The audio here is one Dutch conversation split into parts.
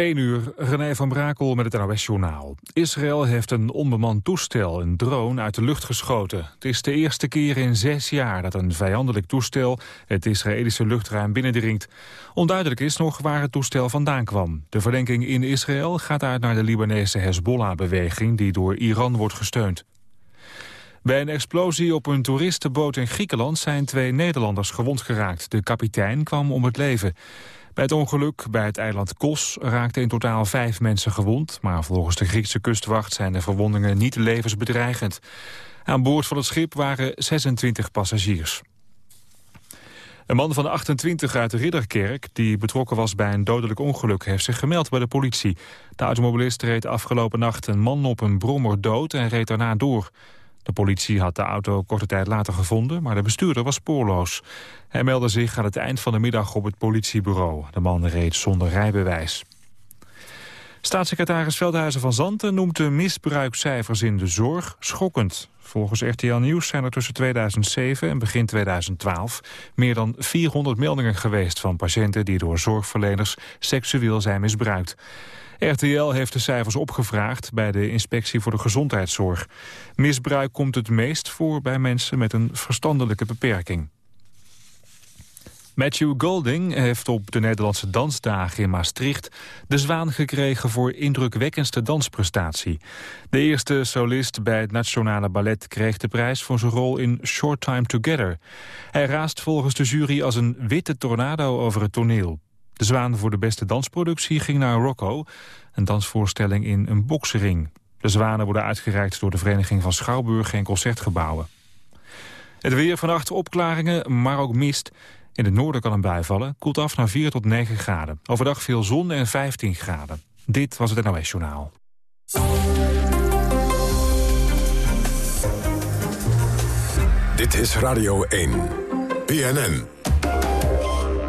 1 uur, René van Brakel met het NOS-journaal. Israël heeft een onbemand toestel, een drone, uit de lucht geschoten. Het is de eerste keer in zes jaar dat een vijandelijk toestel... het Israëlische luchtruim binnendringt. Onduidelijk is nog waar het toestel vandaan kwam. De verdenking in Israël gaat uit naar de Libanese Hezbollah-beweging... die door Iran wordt gesteund. Bij een explosie op een toeristenboot in Griekenland zijn twee Nederlanders gewond geraakt. De kapitein kwam om het leven. Bij het ongeluk bij het eiland Kos raakten in totaal vijf mensen gewond... maar volgens de Griekse kustwacht zijn de verwondingen niet levensbedreigend. Aan boord van het schip waren 26 passagiers. Een man van 28 uit de Ridderkerk, die betrokken was bij een dodelijk ongeluk, heeft zich gemeld bij de politie. De automobilist reed afgelopen nacht een man op een brommer dood en reed daarna door. De politie had de auto korte tijd later gevonden, maar de bestuurder was spoorloos. Hij meldde zich aan het eind van de middag op het politiebureau. De man reed zonder rijbewijs. Staatssecretaris Veldhuizen van Zanten noemt de misbruikcijfers in de zorg schokkend. Volgens RTL Nieuws zijn er tussen 2007 en begin 2012 meer dan 400 meldingen geweest van patiënten die door zorgverleners seksueel zijn misbruikt. RTL heeft de cijfers opgevraagd bij de Inspectie voor de Gezondheidszorg. Misbruik komt het meest voor bij mensen met een verstandelijke beperking. Matthew Golding heeft op de Nederlandse Dansdagen in Maastricht... de zwaan gekregen voor indrukwekkendste dansprestatie. De eerste solist bij het Nationale Ballet kreeg de prijs... voor zijn rol in Short Time Together. Hij raast volgens de jury als een witte tornado over het toneel. De zwaan voor de beste dansproductie ging naar Rocco, een dansvoorstelling in een boksering. De zwanen worden uitgereikt door de Vereniging van Schouwburgen en Concertgebouwen. Het weer vannacht opklaringen, maar ook mist. In het noorden kan een bui vallen, koelt af naar 4 tot 9 graden. Overdag veel zon en 15 graden. Dit was het NOS Journaal. Dit is Radio 1. BNN.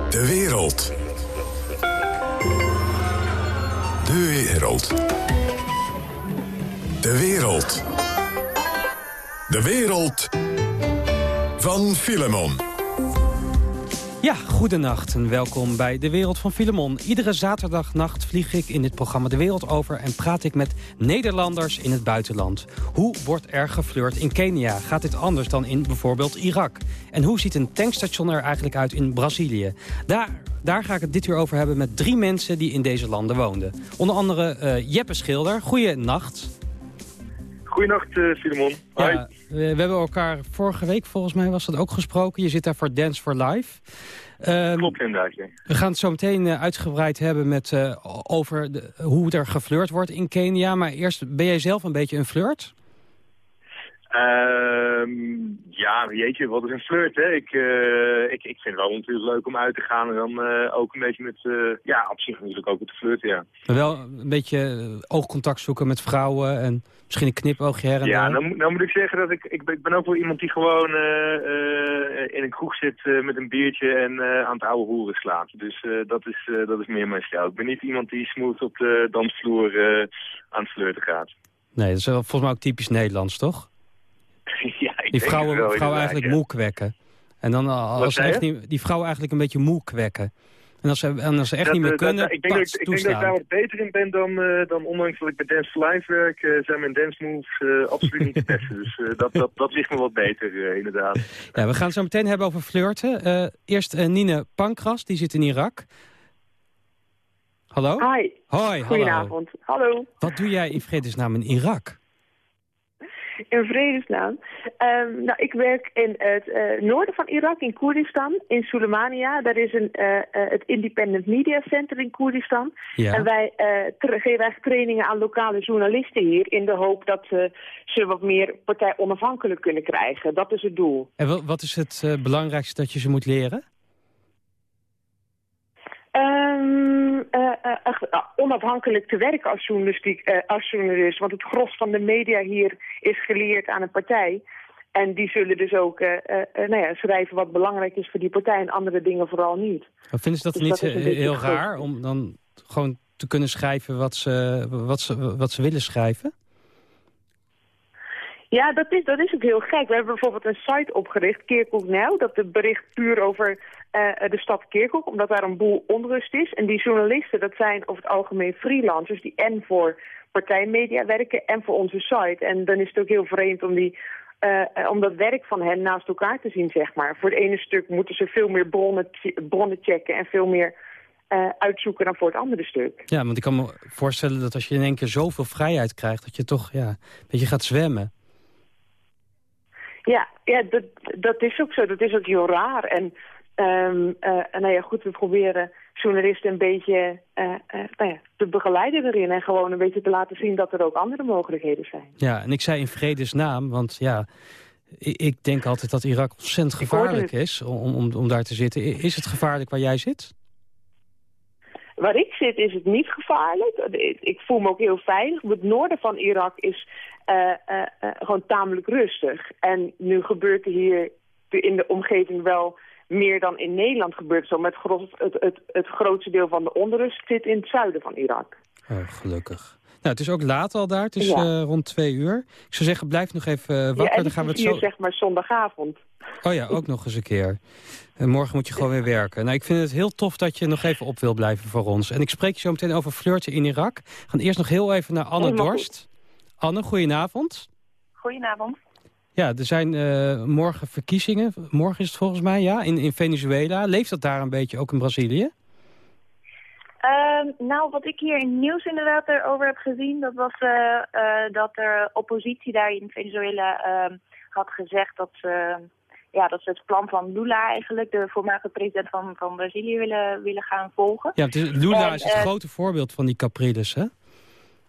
De wereld. De wereld. De wereld. De wereld van Filemon. Ja, goedenacht en welkom bij De Wereld van Filemon. Iedere zaterdagnacht vlieg ik in dit programma De Wereld over... en praat ik met Nederlanders in het buitenland. Hoe wordt er geflirt in Kenia? Gaat dit anders dan in bijvoorbeeld Irak? En hoe ziet een tankstation er eigenlijk uit in Brazilië? Daar, daar ga ik het dit uur over hebben met drie mensen die in deze landen woonden. Onder andere uh, Jeppe Schilder. Goeienacht. Goedenacht, uh, Filemon. Ja, we, we, hebben elkaar vorige week, volgens mij was dat ook gesproken. Je zit daar voor Dance for Life. Um, Klopt inderdaad, ja. We gaan het zo meteen uh, uitgebreid hebben met, over de, hoe er geflirt wordt in Kenia. Maar eerst, ben jij zelf een beetje een flirt? Um, ja, jeetje, wat is een flirt, hè? Ik, uh, ik, ik vind het wel natuurlijk leuk om uit te gaan en dan uh, ook een beetje met, uh, ja, op zich natuurlijk ook met de flirt, ja. Maar wel een beetje oogcontact zoeken met vrouwen en misschien een knipoogje her en Ja, dan, dan moet ik zeggen dat ik, ik, ben, ik ben ook wel iemand die gewoon in een kroeg zit met een biertje en aan het oude hoeren slaat. Dus dat, is, dat is meer mijn stijl. Ik ben niet iemand die smooth op de dansvloer aan het flirten gaat. Nee, dat is volgens mij ook typisch Nederlands, toch? Die vrouwen, wel, vrouwen eigenlijk moe kwekken. En dan als ze echt niet, die vrouwen eigenlijk een beetje moe kwekken. En als ze, en als ze echt dat, niet meer dat, kunnen, dat, ik, denk dat, ik denk dat ik daar wat beter in ben dan, uh, dan ondanks dat ik bij Dance Live werk, uh, zijn mijn dance moves uh, absoluut niet te testen. Dus dat, dat, dat ligt me wat beter, inderdaad. Ja, we gaan het zo meteen hebben over flirten. eerst Nine Pankras, die zit in Irak. Hallo? Hi. Hoi, Goedenavond. Hallo. hallo. Wat doe jij in vredesnaam in Irak? In vredesnaam. Um, nou, ik werk in het uh, noorden van Irak, in Koerdistan, in Soleimania. Daar is een, uh, uh, het Independent Media Center in Koerdistan. Ja. En wij geven eigenlijk trainingen aan lokale journalisten hier... in de hoop dat ze wat meer partij onafhankelijk kunnen krijgen. Dat is het doel. En wat is het belangrijkste dat je ze moet leren? Um, uh, uh, onafhankelijk te werken als, journalistiek, als journalist. Want het gros van de media hier is geleerd aan een partij. En die zullen dus ook nou ja, schrijven wat belangrijk is voor die partij... en andere dingen vooral niet. Maar vinden ze dat dus niet dat heel raar om dan gewoon te kunnen schrijven wat ze, wat ze, wat ze willen schrijven? Ja, dat is, dat is ook heel gek. We hebben bijvoorbeeld een site opgericht, Now, dat het bericht puur over de stad Kirkuk, omdat daar een boel onrust is. En die journalisten, dat zijn over het algemeen freelancers die en voor partijmedia werken en voor onze site. En dan is het ook heel vreemd om, die, om dat werk van hen naast elkaar te zien, zeg maar. Voor het ene stuk moeten ze veel meer bronnen, bronnen checken en veel meer uh, uitzoeken dan voor het andere stuk. Ja, want ik kan me voorstellen dat als je in één keer zoveel vrijheid krijgt... dat je toch ja, een beetje gaat zwemmen. Ja, ja dat, dat is ook zo. Dat is ook heel raar. En, um, uh, nou ja, goed, we proberen journalisten een beetje uh, nou ja, te begeleiden erin... en gewoon een beetje te laten zien dat er ook andere mogelijkheden zijn. Ja, en ik zei in vredesnaam, want ja... Ik denk altijd dat Irak ontzettend gevaarlijk is om, om, om daar te zitten. Is het gevaarlijk waar jij zit? Waar ik zit is het niet gevaarlijk. Ik voel me ook heel veilig. Het noorden van Irak is uh, uh, uh, gewoon tamelijk rustig. En nu gebeurt er hier in de omgeving wel meer dan in Nederland gebeurt. Zo met het, het, het, grootste deel van de onrust zit in het zuiden van Irak. Oh, gelukkig. Nou, het is ook laat al daar. Het is ja. rond twee uur. Ik zou zeggen, blijf nog even wakker. Ja, Dan gaan we het zo... zeg maar zondagavond. Oh ja, ook nog eens een keer. En morgen moet je gewoon weer werken. Nou, ik vind het heel tof dat je nog even op wil blijven voor ons. En ik spreek je zo meteen over flirten in Irak. We gaan eerst nog heel even naar Anne Dorst. Anne, goedenavond. Goedenavond. Ja, er zijn uh, morgen verkiezingen. Morgen is het volgens mij, ja, in, in Venezuela. Leeft dat daar een beetje ook in Brazilië? Uh, nou, wat ik hier in het nieuws inderdaad erover heb gezien... dat was uh, uh, dat de oppositie daar in Venezuela ehm, had gezegd... dat ze ja, dat ze het plan van Lula eigenlijk, de voormalige president van, van Brazilië, willen, willen gaan volgen. Ja, is, Lula is het grote voorbeeld van die Capriles, hè?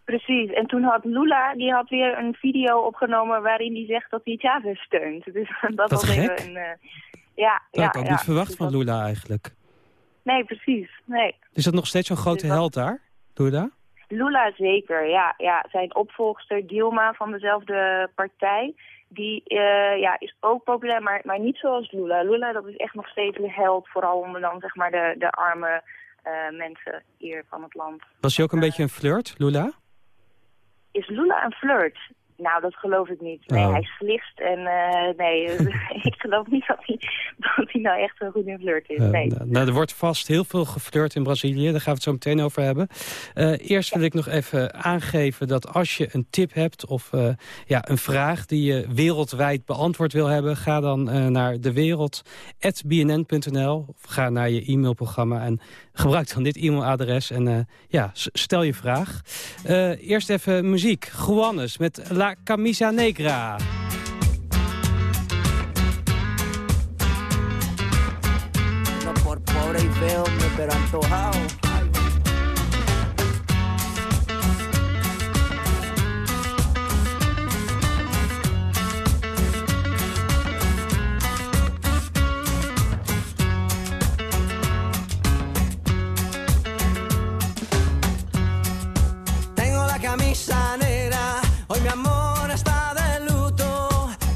Precies, en toen had Lula, die had weer een video opgenomen waarin hij zegt dat hij Chavez steunt. Dus dat, dat was gek? even een... Uh, ja, dat ja, had ik ook ja, niet verwacht dus van dat... Lula eigenlijk. Nee, precies, nee. Is dat nog steeds zo'n grote Dus dat- held daar, Lula? Lula zeker, ja. ja. Zijn opvolgster Dilma van dezelfde partij, die eh, ja, is ook populair, maar, maar niet zoals Lula. Lula dat is echt nog steeds een held, vooral onder dan zeg maar de, de arme eh, mensen hier van het land. Was hij ook een beetje een flirt, Lula? Is Lula een flirt? Nou, dat geloof ik niet. Nee, Oh. hij slicht en eh, nee, ik geloof niet dat hij, dat hij nou echt een goede flirt is. Eh, Nee. nou, nou, er wordt vast heel veel geflirt in Brazilië. Daar gaan we het zo meteen over hebben. Eh, eerst wil ik nog even aangeven dat als je een tip hebt... of ja, een vraag die je wereldwijd beantwoord wil hebben... ga dan naar dewereld.bnn.nl of ga naar je e-mailprogramma... en gebruik dan dit e-mailadres en ja, stel je vraag. Eerst even muziek. Juanes met La Camisa Negra. No por pobre y feo, pero antojado. Tengo la camisa negra, hoy mi amor.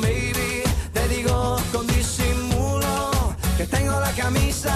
Baby. Te digo con disimulo que tengo la camisa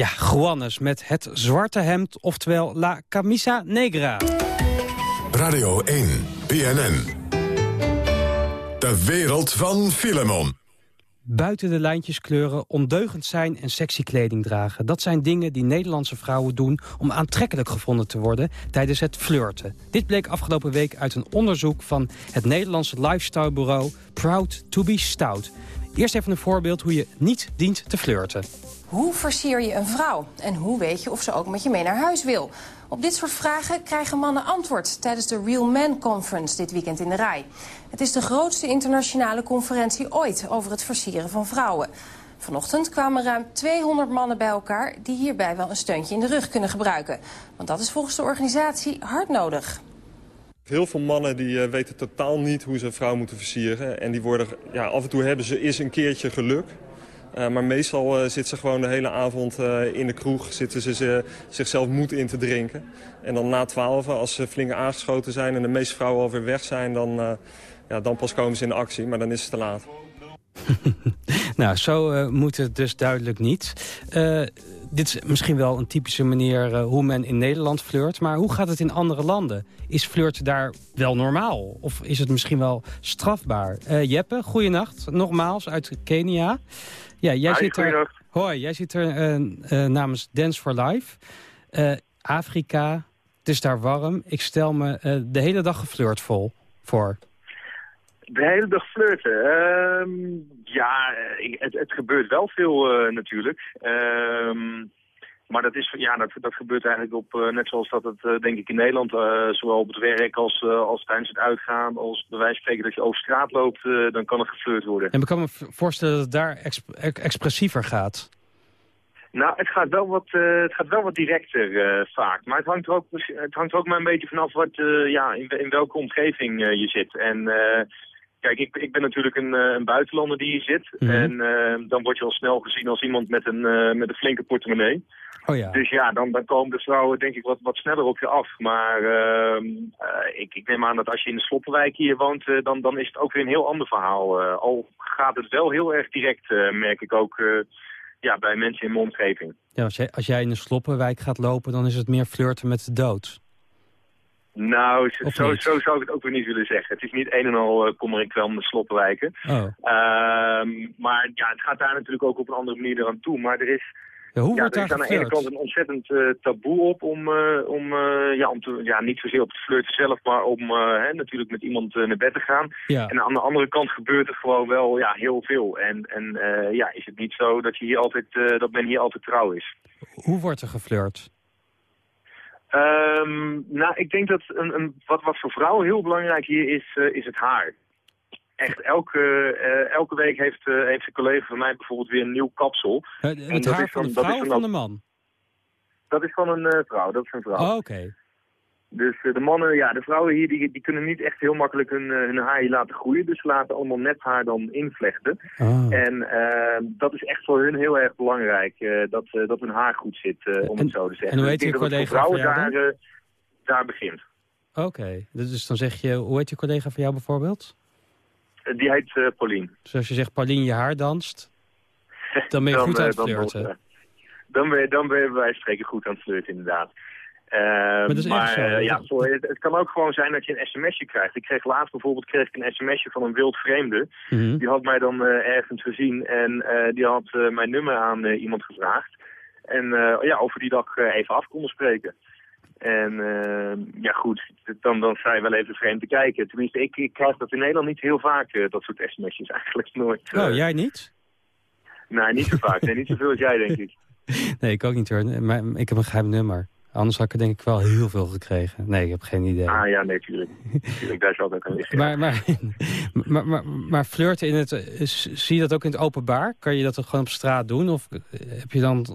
Ja, Juanes met het zwarte hemd, oftewel La Camisa Negra. Radio 1, BNN. De wereld van Filemon. Buiten de lijntjes kleuren, ondeugend zijn en sexy kleding dragen. Dat zijn dingen die Nederlandse vrouwen doen om aantrekkelijk gevonden te worden tijdens het flirten. Dit bleek afgelopen week uit een onderzoek van het Nederlandse lifestylebureau Proud to be Stout. Eerst even een voorbeeld hoe je niet dient te flirten. Hoe versier je een vrouw? En hoe weet je of ze ook met je mee naar huis wil? Op dit soort vragen krijgen mannen antwoord tijdens de Real Man Conference dit weekend in de Rij. Het is de grootste internationale conferentie ooit over het versieren van vrouwen. Vanochtend kwamen ruim 200 mannen bij elkaar die hierbij wel een steuntje in de rug kunnen gebruiken. Want dat is volgens de organisatie hard nodig. Heel veel mannen die eh, weten totaal niet hoe ze een vrouw moeten versieren. En die worden, ja, af en toe hebben ze eens een keertje geluk. Uh, maar meestal uh, zitten ze gewoon de hele avond uh, in de kroeg, zitten ze, ze zichzelf moed in te drinken. En dan na twaalf, als ze flink aangeschoten zijn en de meeste vrouwen alweer weg zijn, dan, ja, dan pas komen ze in actie. Maar dan is het te laat. nou, zo moet het dus duidelijk niet. Dit is misschien wel een typische manier hoe men in Nederland flirt. Maar hoe gaat het in andere landen? Is flirten daar wel normaal? Of is het misschien wel strafbaar? Jeppe, goeienacht. Nogmaals uit Kenia. Ja, jij Hi, zit er, hoi, jij zit er uh, uh, namens Dance for Life. Uh, Afrika, het is daar warm. Ik stel me de hele dag geflirt vol voor. De hele dag flirten? Ehm, ja, het, het, gebeurt wel veel natuurlijk. Ehm, maar dat, is, ja, dat, dat gebeurt eigenlijk op, uh, net zoals dat het uh, denk ik in Nederland, zowel op het werk als, als tijdens het uitgaan, als bij wijze van spreken dat je over straat loopt, dan kan er geflirt worden. En ik kan me voorstellen dat het daar exp expressiever gaat. Nou, het gaat wel wat, het gaat wel wat directer vaak. Maar het hangt, er ook, het hangt er ook maar een beetje vanaf wat, ja, in, in welke omgeving je zit. En Kijk, ik, ik ben natuurlijk een, een buitenlander die hier zit. Mhm. En uh, dan word je al snel gezien als iemand met een, uh, met een flinke portemonnee. Oh ja. Dus ja, dan, dan komen de vrouwen denk ik wat, wat sneller op je af. Maar uh, ik, ik neem aan dat als je in de Sloppenwijk hier woont, dan, dan is het ook weer een heel ander verhaal. al gaat het wel heel erg direct, merk ik ook ja, bij mensen in mijn omgeving. Ja, als, jij, als jij in de Sloppenwijk gaat lopen, dan is het meer flirten met de dood. Nou, zo, zo zou ik het ook weer niet willen zeggen. Het is niet een en al uh, kommer ik wel om de sloppenwijken. Oh. Uh, maar ja, het gaat daar natuurlijk ook op een andere manier eraan toe. Maar er is, ja, hoe ja, wordt er is aan de ene kant een ontzettend uh, taboe op om, om, ja, om te, ja, niet zozeer op het flirten zelf, maar om hè, natuurlijk met iemand naar bed te gaan. Ja. En aan de andere kant gebeurt er gewoon wel ja, heel veel. En, en ja, is het niet zo dat, je hier altijd, dat men hier altijd trouw is. Hoe wordt er geflirt? Um, nou, ik denk dat een, een, wat, wat voor vrouwen heel belangrijk hier is, uh, is het haar. Echt, elke, uh, elke week heeft, uh, heeft een collega van mij bijvoorbeeld weer een nieuw kapsel. het het haar van de vrouw of van de man? Dat is van een vrouw, dat is een vrouw. Oh, oké. Okay. Dus uh, de mannen, ja, de vrouwen hier, die, die kunnen niet echt heel makkelijk hun, uh, hun haar hier laten groeien. Dus ze laten allemaal net haar dan invlechten. Oh. En uh, dat is echt voor hun heel erg belangrijk, dat, dat hun haar goed zit, om en, het zo te zeggen. En hoe heet je collega dat het voor vrouwen daar, daar, daar begint. Oké, dus dan zeg je, hoe heet je collega van jou bijvoorbeeld? Eh, die heet Paulien. Dus als je zegt Paulien je haar danst, dan ben je goed aan het flirten. Dan, dan, ben je, dan ben je bij wijze van spreken goed aan het flirten, inderdaad. Uh, maar, zo, ja, voor, het, het, kan ook gewoon zijn dat je een sms'je krijgt. Ik kreeg laatst bijvoorbeeld kreeg ik een sms'je van een wild vreemde. Mhm. Die had mij dan uh, ergens gezien en uh, die had mijn nummer aan iemand gevraagd. En ja, of we die dag even af konden spreken. En ja goed, dan, dan sta je wel even vreemd te kijken. Tenminste, ik, ik krijg dat in Nederland niet heel vaak, dat soort sms'jes eigenlijk nooit. Oh, jij niet? Nee, niet zo vaak. Nee, niet zoveel als jij, denk ik. nee, ik ook niet hoor. Maar ik heb een geheim nummer. Anders had ik er denk ik wel heel veel gekregen. Nee, ik heb geen idee. Ah ja, nee, tuurlijk. tuurlijk daar zal ook aan liggen. Maar, maar, maar, maar, maar, flirten in het... Zie je dat ook in het openbaar? Kan je dat gewoon op straat doen? Of heb je dan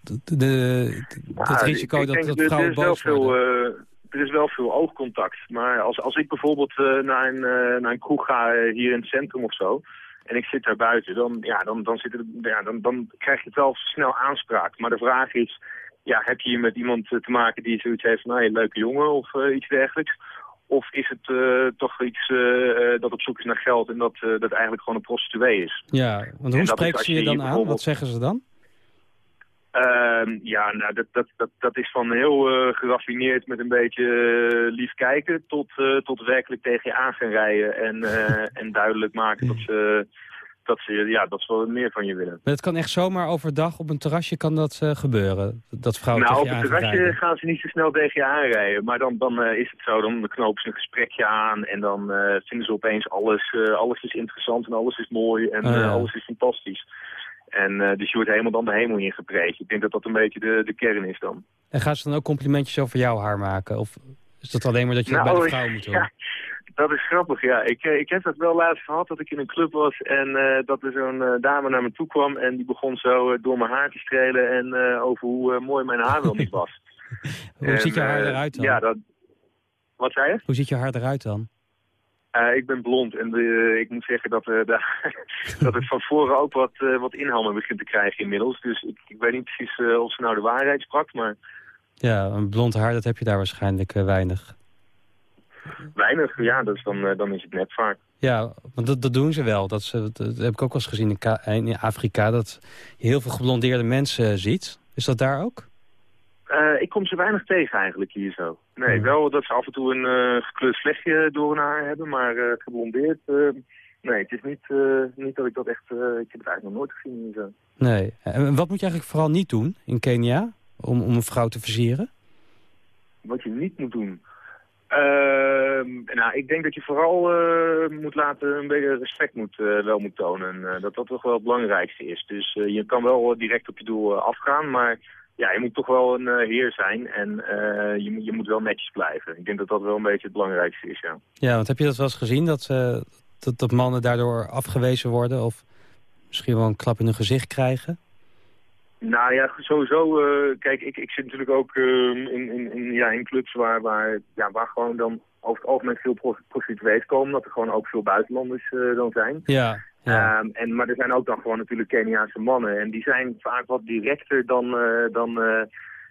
de, de, het risico ik, dat, dat vrouwen boos veel, uh, er is wel veel oogcontact. Maar als, als ik bijvoorbeeld uh, naar, een, uh, naar een kroeg ga hier in het centrum of zo... en ik zit daar buiten, dan, ja, dan, dan, zit er, ja, dan, dan krijg je het wel snel aanspraak. Maar de vraag is ja, heb je hier met iemand te maken die zoiets heeft van, nou, een leuke jongen of uh, iets dergelijks? Of is het uh, toch iets uh, dat op zoek is naar geld en dat, dat eigenlijk gewoon een prostituee is? Ja, want hoe spreekt ze je dan aan? Wat zeggen ze dan? Uh, ja, nou, dat, dat, dat, dat is van heel geraffineerd met een beetje lief kijken... tot, tot werkelijk tegen je aan gaan rijden en, en duidelijk maken dat ze dat ze, ja, dat ze wel meer van je willen. Maar het kan echt zomaar overdag op een terrasje kan dat uh, gebeuren? Dat vrouwen nou, op een terrasje gaan ze niet zo snel tegen je aanrijden. Maar dan, dan uh, is het zo, dan knopen ze een gesprekje aan en dan uh, vinden ze opeens alles, alles is interessant en alles is mooi en Oh, ja. alles is fantastisch. En dus je wordt helemaal dan de hemel in geprezen. Ik denk dat dat een beetje de, de kern is dan. En gaan ze dan ook complimentjes over jouw haar maken? Of is dat alleen maar dat je nou, bij de vrouw moet? Ja. Dat is grappig, ja. Ik, ik heb dat wel laatst gehad dat ik in een club was en uh, dat er zo'n uh, dame naar me toe kwam en die begon zo uh, door mijn haar te strelen en over hoe mooi mijn haar wel niet was. hoe en, ziet je haar eruit dan? Ja, dat... Wat zei je? Hoe ziet je haar eruit dan? ik ben blond en ik moet zeggen dat, dat het van voren ook wat, wat inhammen begint te krijgen inmiddels. Dus ik, ik weet niet precies of ze nou de waarheid sprak, maar... Ja, een blond haar, dat heb je daar waarschijnlijk weinig. Weinig, ja, dus dan, dan is het net vaak. Ja, want dat, dat doen ze wel. Dat, ze, dat heb ik ook wel eens gezien in, in Afrika, dat je heel veel geblondeerde mensen ziet. Is dat daar ook? Uh, ik kom ze weinig tegen eigenlijk hier zo. Nee, Hmm. wel dat ze af en toe een uh, gekleurd vlechtje door hun haar hebben, maar uh, geblondeerd... nee, het is niet, niet dat ik dat echt... ik heb het eigenlijk nog nooit gezien hier zo. Nee. En wat moet je eigenlijk vooral niet doen in Kenia om, om een vrouw te versieren? Wat je niet moet doen... Uh, nou, ik denk dat je vooral uh, moet laten, een beetje respect moet, uh, wel moet tonen. Uh, dat dat toch wel het belangrijkste is. Dus je kan wel direct op je doel afgaan, maar ja, je moet toch wel een heer zijn. En je, je moet wel netjes blijven. Ik denk dat dat wel een beetje het belangrijkste is, ja. Ja, want heb je dat wel eens gezien, dat, dat, dat mannen daardoor afgewezen worden? Of misschien wel een klap in hun gezicht krijgen? Nou ja, sowieso. Uh, kijk, ik, ik zit natuurlijk ook uh, in, in, in, ja, in clubs waar, waar, ja, waar gewoon dan over het algemeen veel prostituees komen. Dat er gewoon ook veel buitenlanders uh, dan zijn. Ja. ja. Um, en, maar er zijn ook dan gewoon natuurlijk Keniaanse mannen. En die zijn vaak wat directer dan, dan,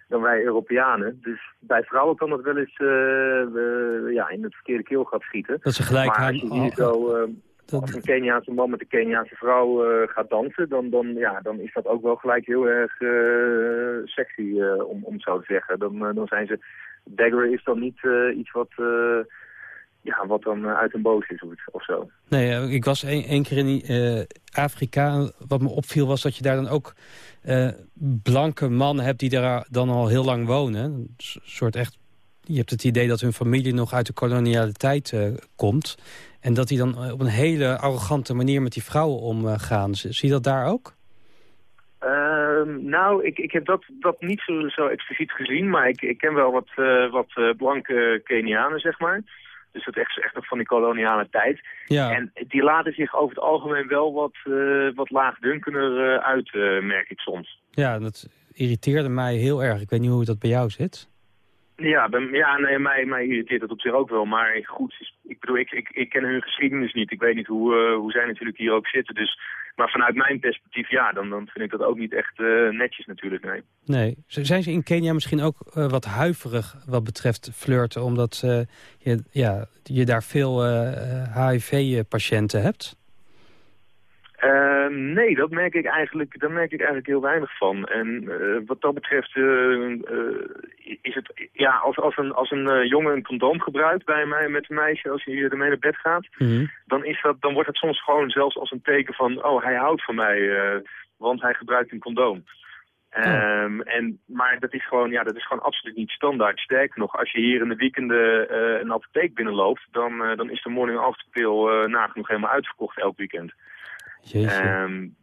dan wij Europeanen. Dus bij vrouwen kan dat wel eens ja, in het verkeerde keelgat schieten. Dat ze gelijk maar je hier zo... Als een Keniaanse man met een Keniaanse vrouw uh, gaat dansen, dan, dan, ja, dan is dat ook wel gelijk heel erg uh, sexy, uh, om, om zo te zeggen. Dan, dan zijn ze... Dagger is dan niet iets wat, ja, wat dan uit een boos is of, zo. Nee, ik was een keer in Afrika. Wat me opviel was dat je daar dan ook blanke mannen hebt die daar dan al heel lang wonen. Een soort echt... Je hebt het idee dat hun familie nog uit de kolonialiteit komt... En dat die dan op een hele arrogante manier met die vrouwen omgaan. Zie je dat daar ook? Uh, nou, ik, ik heb dat, dat niet zo, zo expliciet gezien. Maar ik, ik ken wel wat, uh, wat blanke Kenianen, zeg maar. Dus dat is echt, echt nog van die koloniale tijd. Ja. En die laten zich over het algemeen wel wat, uh, wat laagdunkener uit, merk ik soms. Ja, dat irriteerde mij heel erg. Ik weet niet hoe dat bij jou zit. Ja, ben, ja nee, mij, mij irriteert dat op zich ook wel. Maar goed, ik bedoel, ik, ik, ik ken hun geschiedenis niet. Ik weet niet hoe, uh, hoe zij natuurlijk hier ook zitten. Dus Maar vanuit mijn perspectief, ja, dan, dan vind ik dat ook niet echt uh, netjes natuurlijk, nee. Nee. Zijn ze in Kenia misschien ook uh, wat huiverig wat betreft flirten... omdat je, ja, je daar veel HIV-patiënten hebt? Uh, nee, dat merk ik eigenlijk, daar merk ik eigenlijk heel weinig van. En uh, wat dat betreft uh, is het, ja, als, als een, als een jongen een condoom gebruikt bij mij met een meisje, als hij ermee naar bed gaat, mm -hmm. dan, is dat, dan wordt het soms gewoon zelfs als een teken van, oh, hij houdt van mij, want hij gebruikt een condoom. Oh. Um, en, maar dat is, gewoon, ja, dat is gewoon absoluut niet standaard. Sterker nog, als je hier in de weekenden uh, een apotheek binnenloopt... dan, uh, dan is de morning after pill uh, nagenoeg helemaal uitverkocht elk weekend. Um,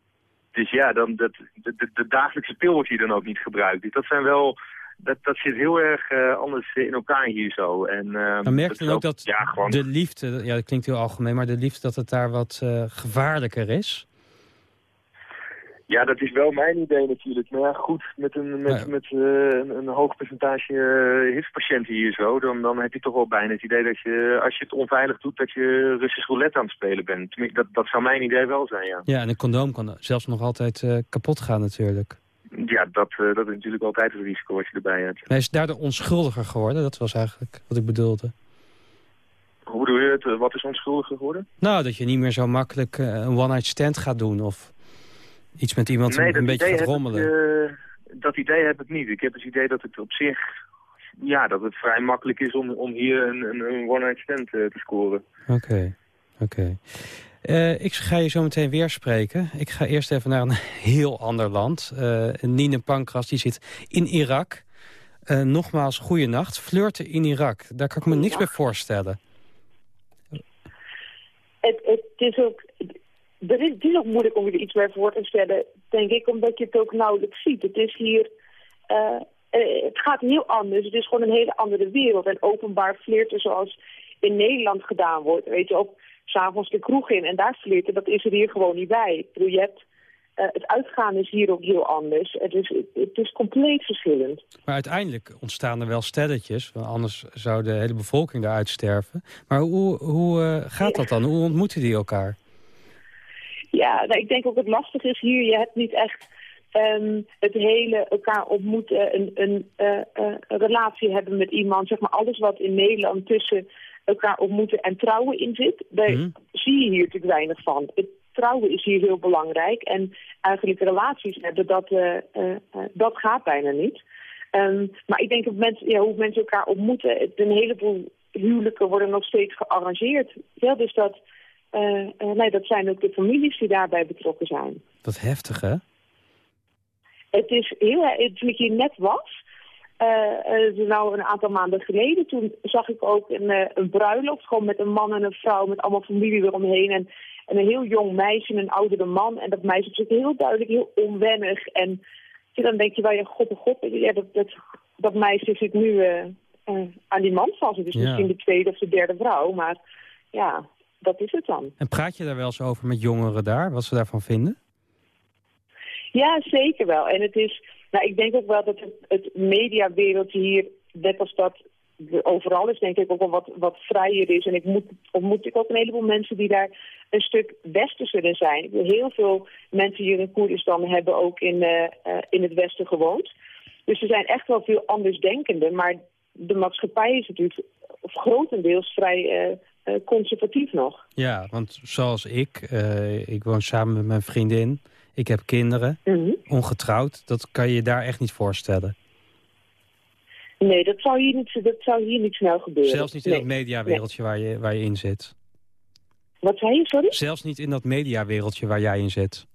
dus ja, dan, dat, de, de, de, dagelijkse pil wordt hier dan ook niet gebruikt. Dus dat zijn wel... Dat, dat zit heel erg uh, anders in elkaar hier zo. En, uh, maar merk je dan ook dat ja, gewoon... de liefde, ja dat klinkt heel algemeen, maar de liefde dat het daar wat uh, gevaarlijker is? Ja, dat is wel mijn idee natuurlijk. Maar ja, goed, met een, met, met, uh, een, een, hoog percentage uh, HIV-patiënten hier zo... Dan, dan heb je toch wel bijna het idee dat je, als je het onveilig doet... dat je Russisch roulette aan het spelen bent. Dat, dat zou mijn idee wel zijn, ja. Ja, en een condoom kan zelfs nog altijd uh, kapot gaan natuurlijk. Ja, dat, dat is natuurlijk altijd het risico als je erbij hebt. Hij is daardoor onschuldiger geworden, dat was eigenlijk wat ik bedoelde. Hoe bedoel je het? Wat is onschuldiger geworden? Nou, dat je niet meer zo makkelijk een one-night stand gaat doen of... Iets met iemand nee, een beetje gaat rommelen? Ik, uh, dat idee heb ik niet. Ik heb het idee dat het op zich... Ja, dat het vrij makkelijk is om, om hier een, een, een one-night stand uh, te scoren. Oké, okay. oké. Okay. Uh, ik ga je zo meteen weer spreken. Ik ga eerst even naar een heel ander land. Uh, Nine Pankras die zit in Irak. Uh, nogmaals, goeienacht. Flirten in Irak, daar kan ik me niks bij voorstellen. Het, het is ook er is, het is ook moeilijk om je er iets bij voor te stellen, denk ik, omdat je het ook nauwelijks ziet. Het is hier, uh, het gaat heel anders. Het is gewoon een hele andere wereld. En openbaar flirten zoals in Nederland gedaan wordt, weet je, ook s'avonds de kroeg in en daar flirten, dat is er hier gewoon niet bij. Je hebt, uh, het uitgaan is hier ook heel anders. Het is, het is compleet verschillend. Maar uiteindelijk ontstaan er wel stelletjes, want anders zou de hele bevolking daar uitsterven. Maar hoe, hoe gaat dat dan? Hoe ontmoeten die elkaar? Ja, nou, ik denk ook het lastig is hier, je hebt niet echt um, het hele elkaar ontmoeten, een, een, uh, uh, relatie hebben met iemand. Zeg maar alles wat in Nederland tussen elkaar ontmoeten en trouwen in zit, daar mm. zie je hier natuurlijk weinig van. Het trouwen is hier heel belangrijk en eigenlijk relaties hebben, dat, uh, dat gaat bijna niet. Um, maar ik denk dat mensen, ja, hoe mensen elkaar ontmoeten, een heleboel huwelijken worden nog steeds gearrangeerd. Ja, dus dat nee, dat zijn ook de families die daarbij betrokken zijn. Wat heftig, hè? Het is heel toen ik hier net was, uh, nou een aantal maanden geleden, toen zag ik ook een, een bruiloft, gewoon met een man en een vrouw, met allemaal familie eromheen. En, en een heel jong meisje en een oudere man. En dat meisje was heel duidelijk heel onwennig. En dan denk je wel, ja, god, oh god, ja, dat, dat, dat meisje zit nu aan die man vast. Dus ja. misschien de tweede of de derde vrouw, maar ja, dat is het dan. En praat je daar wel eens over met jongeren daar, wat ze daarvan vinden? Ja, zeker wel. En het is, nou, ik denk ook wel dat het, het mediawereldje hier, net als dat overal is, denk ik ook wel wat, wat vrijer is. En ik moet, ontmoet ik ook een heleboel mensen die daar een stuk westerser zijn. Heel veel mensen hier in Koerdistan hebben ook in, uh, uh, in het westen gewoond. Dus er zijn echt wel veel andersdenkenden, maar de maatschappij is natuurlijk grotendeels vrij uh, conservatief nog. Ja, want zoals ik, uh, ik woon samen met mijn vriendin, ik heb kinderen, mm -hmm. ongetrouwd. Dat kan je je daar echt niet voorstellen. Nee, dat zou hier niet, dat zou hier niet snel gebeuren. Zelfs niet in nee. dat mediawereldje nee. waar, je, waar je in zit. Wat zei je, sorry? Zelfs niet in dat mediawereldje waar jij in zit.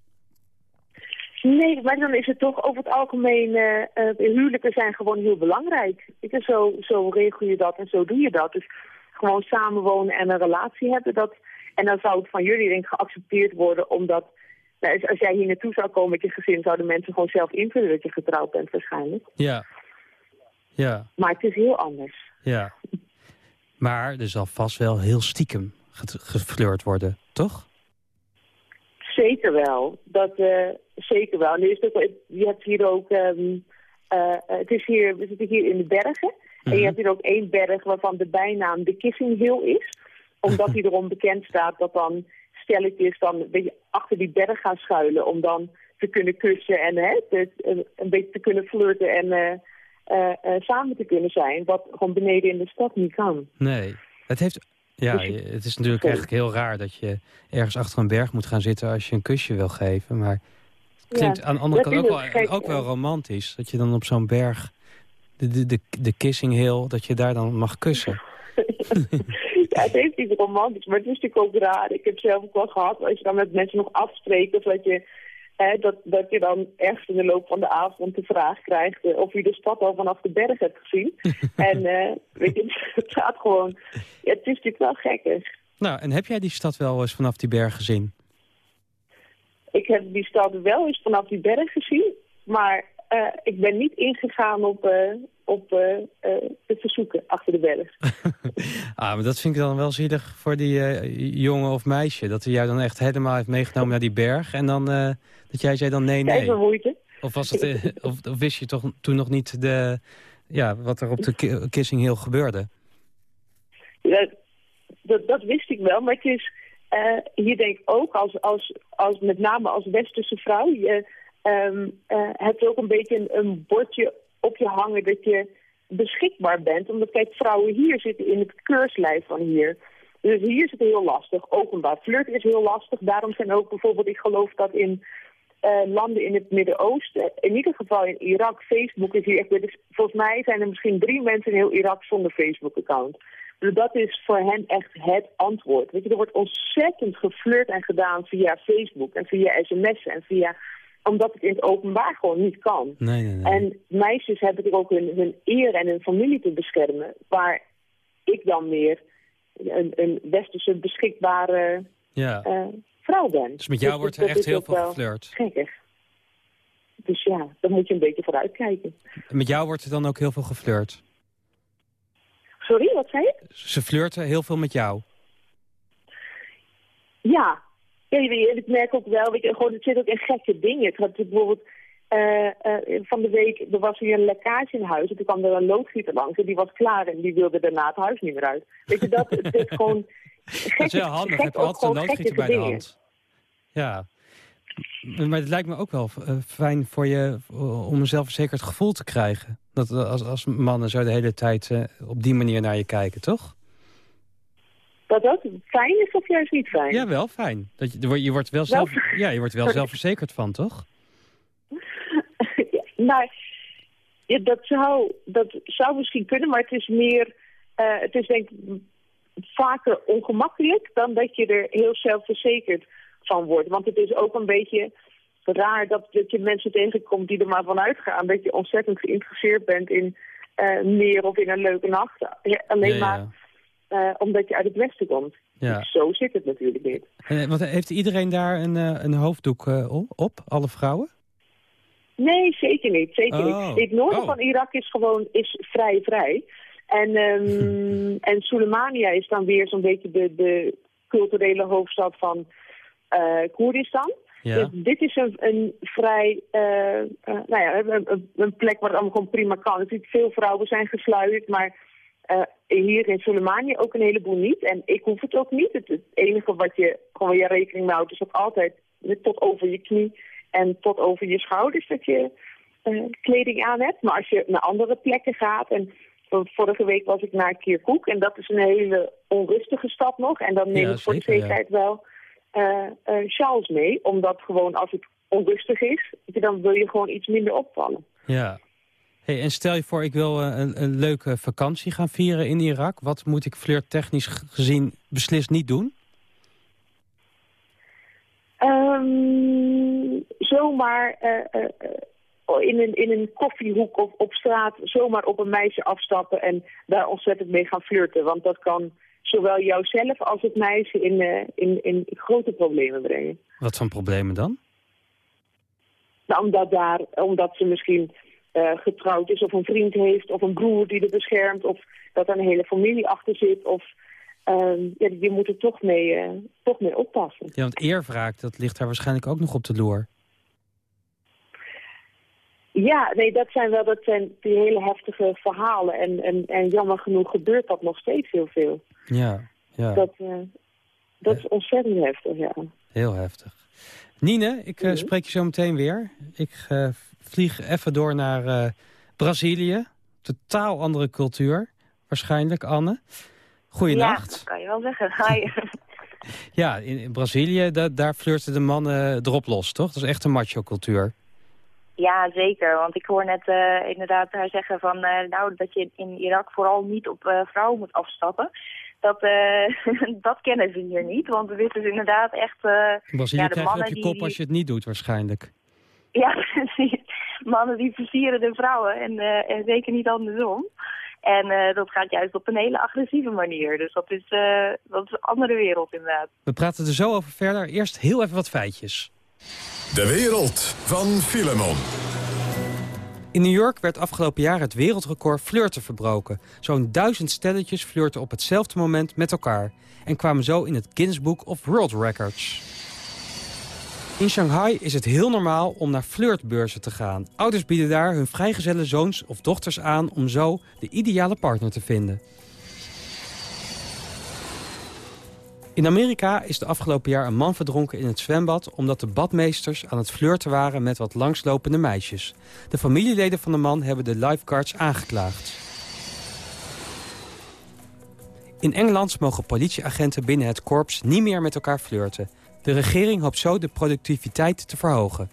Nee, maar dan is het toch over het algemeen... Uh, uh, huwelijken zijn gewoon heel belangrijk. Ik, zo, zo regel je dat en zo doe je dat. Dus gewoon samenwonen en een relatie hebben. Dat, en dan zou het van jullie denk ik geaccepteerd worden, omdat nou, als jij hier naartoe zou komen met je gezin, zouden mensen gewoon zelf invullen dat je getrouwd bent waarschijnlijk. Ja. ja. Maar het is heel anders. Ja. Maar er zal vast wel heel stiekem geflirt worden, toch? Zeker wel. Dat, uh, zeker wel. Nu is het je hebt hier ook... Um, uh, het is hier, we zitten hier in de bergen. En je mhm. hebt hier ook één berg waarvan de bijnaam de Kissing Hill is. Omdat hij erom bekend staat dat dan stelletjes dan een beetje achter die berg gaan schuilen om dan te kunnen kussen en hè, te- een, een beetje te kunnen flirten en eh, eh, eh, samen te kunnen zijn. Wat gewoon beneden in de stad niet kan. Nee. Het, heeft, ja, Dus je- het is natuurlijk Sorry. eigenlijk heel raar dat je ergens achter een berg moet gaan zitten als je een kusje wil geven. Maar het klinkt Ja, aan de andere kant ook wel, ook wel romantisch. Dat je dan op zo'n berg, de, de, de, de kissing hill, dat je daar dan mag kussen. ja, het heeft iets romantisch, maar het is natuurlijk ook raar. Ik heb zelf ook wel gehad, als je dan met mensen nog afspreekt... of dat je, hè, dat, dat je dan ergens in de loop van de avond de vraag krijgt... eh, of je de stad al vanaf de berg hebt gezien. en eh, weet je, het gaat gewoon... Ja, het is natuurlijk wel gekkig. Nou, en heb jij die stad wel eens vanaf die berg gezien? Ik heb die stad wel eens vanaf die berg gezien, maar eh, ik ben niet ingegaan op, eh, op eh, eh, het verzoeken achter de berg. Ah, maar dat vind ik dan wel zielig voor die jongen of meisje. Dat hij jou dan echt helemaal heeft meegenomen naar die berg. En dan dat jij zei dan nee, nee. moeite. Of, was het, of, of wist je toch toen nog niet de, ja, wat er op de ki- Kissing Hill gebeurde? Dat, dat, dat wist ik wel, maar het is, hier denk ik ook, als, als, als, met name als westerse vrouw, je ehm, eh, hebt ook een beetje een, bordje op je hangen dat je beschikbaar bent. Omdat kijk, vrouwen hier zitten in het keurslijf van hier. Dus hier is het heel lastig. Openbaar flirt is heel lastig. Daarom zijn ook bijvoorbeeld, ik geloof dat in eh, landen in het Midden-Oosten, in ieder geval in Irak, Facebook is hier echt... dus volgens mij zijn er misschien drie mensen in heel Irak zonder Facebook-account. Dus dat is voor hen echt het antwoord. Weet je, er wordt ontzettend geflirt en gedaan via Facebook en via sms en via... Omdat het in het openbaar gewoon niet kan. Nee, nee, nee. En meisjes hebben er ook hun, hun eer en hun familie te beschermen. Waar ik dan meer een, een westerse beschikbare ja. eh, vrouw ben. Dus met jou wordt er echt heel veel geflirt. Gekkig. Dus ja, daar moet je een beetje voor uitkijken. Met jou wordt er dan ook heel veel geflirt. Sorry, wat zei je? Ze flirten heel veel met jou. Ja. Ja ik merk ook wel, weet je, gewoon, het zit ook in gekke dingen. Het had bijvoorbeeld eh, eh, van de week, er was hier een lekkage in huis. En toen kwam er een loodgieter langs en die was klaar en die wilde daarna het huis niet meer uit. Weet je, dat het is gewoon... Dat is heel handig. gek Heb altijd een loodgieter bij de dingen. hand. Ja. Maar het lijkt me ook wel eh, fijn voor je om een zelfverzekerd gevoel te krijgen. Dat als, als mannen zo de hele tijd op die manier naar je kijken, toch? Dat dat fijn is of juist niet fijn? Ja, wel fijn. Dat je, wordt- je wordt wel, zelf, ja, je wordt wel zelfverzekerd van, toch? Nou, ja, dat, zou, dat zou misschien kunnen, maar het is meer... eh, het is denk ik vaker ongemakkelijk dan dat je er heel zelfverzekerd van wordt. Want het is ook een beetje raar dat, dat je mensen tegenkomt die er maar van uitgaan... dat je ontzettend geïnteresseerd bent in eh, meer of in een leuke nacht. Alleen ja. maar eh, omdat je uit het westen komt. Ja. Dus zo zit het natuurlijk niet. Eh, want heeft iedereen daar een, eh, een hoofddoek eh, op, alle vrouwen? Nee, zeker niet. Zeker Oh. niet. Het noorden Oh. van Irak is gewoon is vrij vrij. En, ehm en Soleimania is dan weer zo'n beetje de, de culturele hoofdstad van eh Koerdistan. Ja. Dus dit is een, een vrij, nou ja, een, een, een plek waar het allemaal gewoon prima kan. Natuurlijk, veel vrouwen zijn gesluierd, maar eh, hier in Soleimania ook een heleboel niet. En ik hoef het ook niet. Het, het enige wat je gewoon je rekening mee houdt is ook altijd tot over je knie en tot over je schouders dat je eh, kleding aan hebt. Maar als je naar andere plekken gaat en want vorige week was ik naar Kirkuk en dat is een hele onrustige stad nog. En dan neem Ja, ik voor de ja. zekerheid wel eh eh, sjaals mee, omdat gewoon als het onrustig is, dan wil je gewoon iets minder opvallen. Ja. Hey, en stel je voor, ik wil eh, een, een leuke vakantie gaan vieren in Irak. Wat moet ik flirttechnisch gezien beslist niet doen? Ehm, zomaar eh, eh, eh, in, een, in een koffiehoek of op straat zomaar op een meisje afstappen en daar ontzettend mee gaan flirten. Want dat kan zowel jouzelf als het meisje in, in, in grote problemen brengen. Wat voor problemen dan? Nou, omdat, daar, omdat ze misschien eh, getrouwd is of een vriend heeft of een broer die er beschermt of dat er een hele familie achter zit. Of, ehm, ja, je moet er toch mee, eh, toch mee oppassen. Ja, want eerwraak, dat ligt daar waarschijnlijk ook nog op de loer. Ja, nee, dat zijn wel dat zijn die hele heftige verhalen. En, en, en jammer genoeg gebeurt dat nog steeds heel veel. Ja, ja. Dat, eh, Dat is ontzettend heftig, ja. Heel heftig. Nine, ik uh, spreek je zo meteen weer. Ik uh, vlieg even door naar uh, Brazilië. Totaal andere cultuur, waarschijnlijk, Anne. Goeienacht. Ja, dat kan je wel zeggen. Hi. ja, in, in Brazilië, da daar flirten de mannen erop los, toch? Dat is echt een macho-cultuur. Ja, zeker. Want ik hoor net uh, inderdaad haar zeggen van... Uh, nou, dat je in Irak vooral niet op uh, vrouwen moet afstappen. Dat, dat kennen ze hier niet. Want dit is inderdaad echt... in Brazilië ja, de krijg je op je kop die... als je het niet doet waarschijnlijk. Ja, precies. Mannen die versieren de vrouwen en, en zeker niet andersom. En uh, dat gaat juist op een hele agressieve manier. Dus dat is, uh, dat is een andere wereld inderdaad. We praten er zo over verder. Eerst heel even wat feitjes. De wereld van Filemon. In New York werd afgelopen jaar het wereldrecord flirten verbroken. Zo'n duizend stelletjes flirten op hetzelfde moment met elkaar. En kwamen zo in het Guinness Book of World Records. In Shanghai is het heel normaal om naar flirtbeurzen te gaan. Ouders bieden daar hun vrijgezelle zoons of dochters aan... om zo de ideale partner te vinden. In Amerika is de afgelopen jaar een man verdronken in het zwembad... omdat de badmeesters aan het flirten waren met wat langslopende meisjes. De familieleden van de man hebben de lifeguards aangeklaagd. In Engeland mogen politieagenten binnen het korps niet meer met elkaar flirten. De regering hoopt zo de productiviteit te verhogen.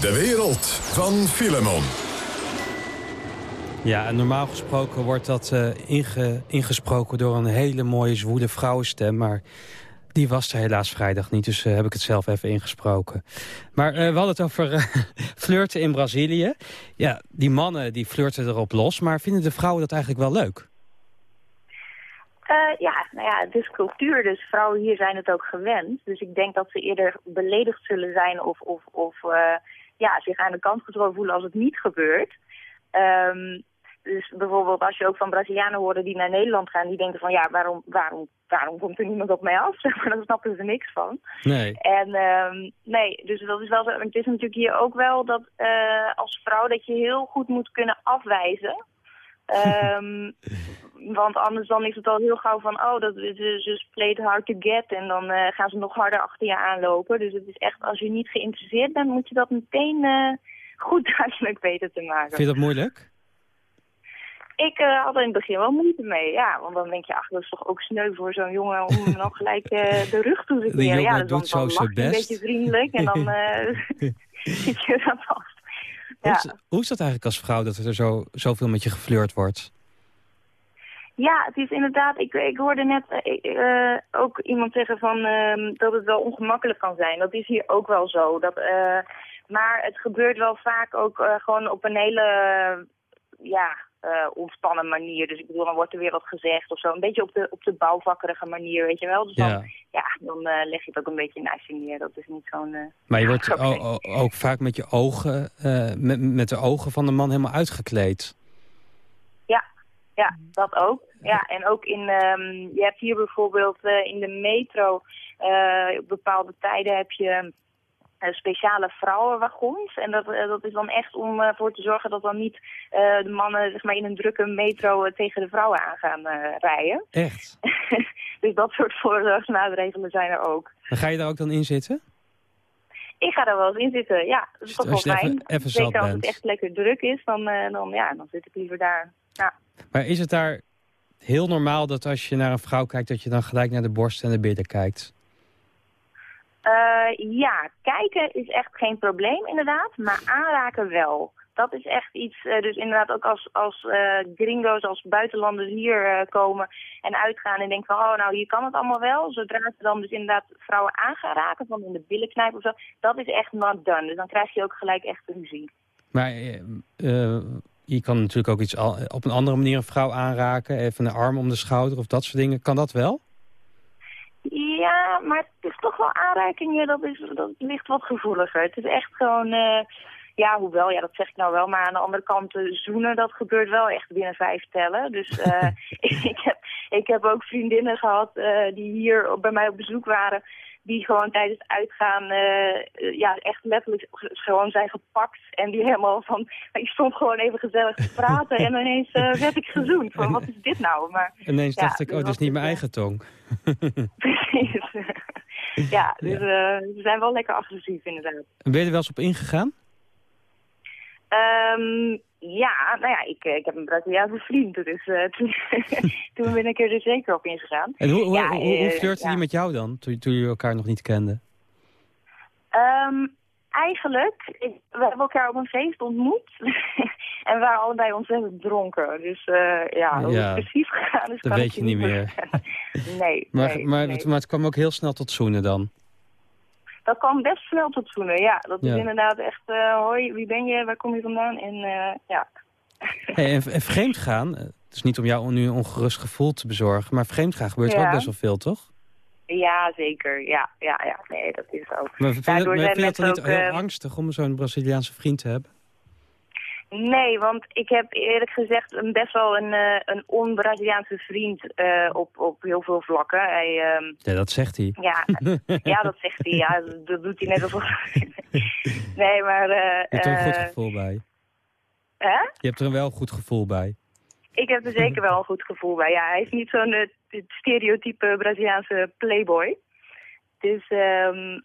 De wereld van Filemon. Ja, en normaal gesproken wordt dat uh, inge, ingesproken door een hele mooie zwoele vrouwenstem. Maar die was er helaas vrijdag niet, dus uh, heb ik het zelf even ingesproken. Maar uh, we hadden het over flirten in Brazilië. Ja, die mannen die flirten erop los, maar vinden de vrouwen dat eigenlijk wel leuk? Uh, ja, nou ja, het is cultuur, dus vrouwen hier zijn het ook gewend. Dus ik denk dat ze eerder beledigd zullen zijn of, of, of uh, ja, zich aan de kant getrokken voelen als het niet gebeurt. Um, dus bijvoorbeeld als je ook van Brazilianen hoorde die naar Nederland gaan, die denken van ja, waarom, waarom, waarom komt er niemand op mij af? Daar snappen ze niks van. Nee. En um, nee, dus dat is wel zo. Het is natuurlijk hier ook wel dat uh, als vrouw dat je heel goed moet kunnen afwijzen. Um, want anders dan is het al heel gauw van, oh, dat is dus played hard to get. En dan uh, gaan ze nog harder achter je aanlopen. Dus het is echt, als je niet geïnteresseerd bent, moet je dat meteen uh, goed duidelijk weten te maken. Vind je dat moeilijk? Ik uh, had er in het begin wel moeite mee, ja. Want dan denk je, ach, dat is toch ook sneu voor zo'n jongen om hem dan gelijk de rug toe te keren. Ja, dus dan, dan lach je een beetje vriendelijk en dan zit je dat vast. Hoe, is, hoe is dat eigenlijk als vrouw dat er zo, zoveel met je geflirt wordt? Ja, het is inderdaad, ik, ik hoorde net uh, ook iemand zeggen van, uh, dat het wel ongemakkelijk kan zijn. Dat is hier ook wel zo. Dat, uh, maar het gebeurt wel vaak ook gewoon op een hele ja, ontspannen manier. Dus ik bedoel, dan wordt er weer wat gezegd of zo. Een beetje op de, op de bouwvakkerige manier, weet je wel. Dus dan, ja. ja dan leg je het ook een beetje naast je neer. Dat is niet zo'n... maar je wordt ook vaak met je ogen, met, met de ogen van de man helemaal uitgekleed. Ja, ja, dat ook. Ja, en ook in, um, je hebt hier bijvoorbeeld uh, in de metro, uh, op bepaalde tijden heb je speciale vrouwenwagons. En dat, dat is dan echt om ervoor te zorgen dat dan niet de mannen zeg maar, in een drukke metro tegen de vrouwen aan gaan rijden. Echt? dus dat soort voorzorgsmaatregelen zijn er ook. En ga je daar ook dan in zitten? Ik ga daar wel eens in zitten, ja. Dat is toch wel fijn. Even, Zeker als het echt lekker druk is, dan, dan, ja, dan zit ik liever daar. Ja. Maar is het daar heel normaal dat als je naar een vrouw kijkt... dat je dan gelijk naar de borst en de billen kijkt? Uh, ja, kijken is echt geen probleem inderdaad, maar aanraken wel. Dat is echt iets, uh, dus inderdaad ook als, als uh, gringo's, als buitenlanders hier komen en uitgaan en denken van, oh nou hier kan het allemaal wel. Zodra ze dan dus inderdaad vrouwen aan gaan raken, van in de billen knijpen of zo, dat is echt not done. Dus dan krijg je ook gelijk echt ruzie. Maar je kan natuurlijk ook iets op een andere manier een vrouw aanraken. Even een arm om de schouder of dat soort dingen. Kan dat wel? Ja, maar het is toch wel aanrakingen. Dat, is, dat ligt wat gevoeliger. Het is echt gewoon... Uh, ja, hoewel, ja, dat zeg ik nou wel. Maar aan de andere kant, uh, zoenen, dat gebeurt wel echt binnen vijf tellen. Dus uh, ik, heb, ik heb ook vriendinnen gehad die hier bij mij op bezoek waren die gewoon tijdens het uitgaan uh, ja, echt letterlijk gewoon zijn gepakt. En die helemaal van, ik stond gewoon even gezellig te praten en ineens uh, werd ik gezoend. Van, wat is dit nou? Maar, ineens dacht ik, oh, dit is niet mijn eigen tong. Precies. ja, dus ja. Uh, ze zijn wel lekker agressief inderdaad. En ben je er wel eens op ingegaan? Um, ja, nou ja, ik, ik heb een Braziliaanse vriend, dus uh, toen, toen ben ik er dus zeker op ingegaan. En hoe, hoe, ja, hoe, hoe flirte hij met jou dan, toen, toen jullie elkaar nog niet kenden? Um, eigenlijk, ik, we hebben elkaar op een feest ontmoet. en we waren allebei ontzettend dronken. Dus uh, ja, hoe het precies gegaan is, dat weet je niet meer. nee, maar, nee, maar, nee. maar het kwam ook heel snel tot zoenen dan? Dat kwam best snel tot zoenen, ja. Dat is inderdaad echt, uh, hoi, wie ben je, waar kom je vandaan? En uh, ja. Hey, en, en vreemd gaan, het is niet om jou nu een ongerust gevoel te bezorgen, maar vreemd gaan gebeurt ja. ook best wel veel, toch? Ja, zeker. Ja, ja, ja. Nee, dat is ook. Maar vind, Daardoor maar zijn vind je het niet heel ook, angstig om zo'n Braziliaanse vriend te hebben? Nee, want ik heb eerlijk gezegd een best wel een, uh, een on-Braziliaanse vriend uh, op, op heel veel vlakken. Hij, um, ja, dat zegt hij. Ja, ja, dat zegt hij. Ja, dat doet hij net alsof... nee, maar... Uh, Je hebt er een goed gevoel bij. Hè? Je hebt er wel een goed gevoel bij. Ik heb er zeker wel een goed gevoel bij. Ja, hij is niet zo'n stereotype Braziliaanse playboy. Dus um,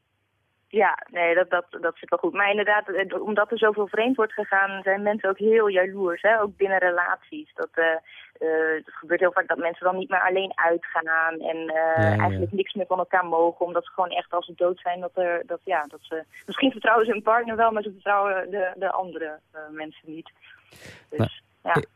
ja, nee, dat, dat, dat zit wel goed. Maar inderdaad, omdat er zoveel vreemd wordt gegaan, zijn mensen ook heel jaloers. Hè? Ook binnen relaties. Dat, uh, uh, het gebeurt heel vaak dat mensen dan niet meer alleen uitgaan en uh, ja, ja. eigenlijk niks meer van elkaar mogen. Omdat ze gewoon echt als ze dood zijn, dat, er, dat, ja, dat ze... Misschien vertrouwen ze hun partner wel, maar ze vertrouwen de, de andere mensen niet. Dus.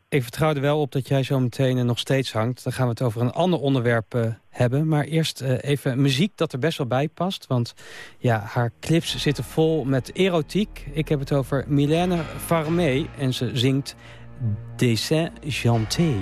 Ik, vertrouw er wel op dat jij zo meteen nog steeds hangt. Dan gaan we het over een ander onderwerp uh, hebben. Maar eerst uh, even muziek dat er best wel bij past. Want ja, haar clips zitten vol met erotiek. Ik heb het over Milène Farmé en ze zingt Dessin Janté.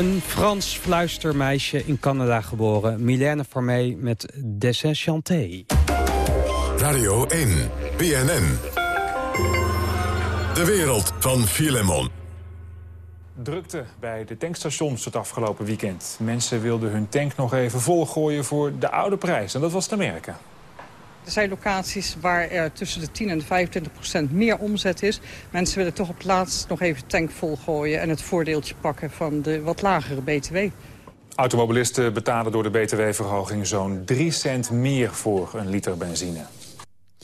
Een Frans fluistermeisje in Canada geboren. Milène Farmé met Dessin Chanté. Radio 1, BNN. De wereld van Filemon. Drukte bij de tankstations het afgelopen weekend. Mensen wilden hun tank nog even volgooien voor de oude prijs. En dat was te merken. Er zijn locaties waar er tussen de 10 en de 25 procent meer omzet is. Mensen willen toch op het laatst nog even tank volgooien... en het voordeeltje pakken van de wat lagere BTW. Automobilisten betalen door de btw-verhoging zo'n 3 cent meer voor een liter benzine.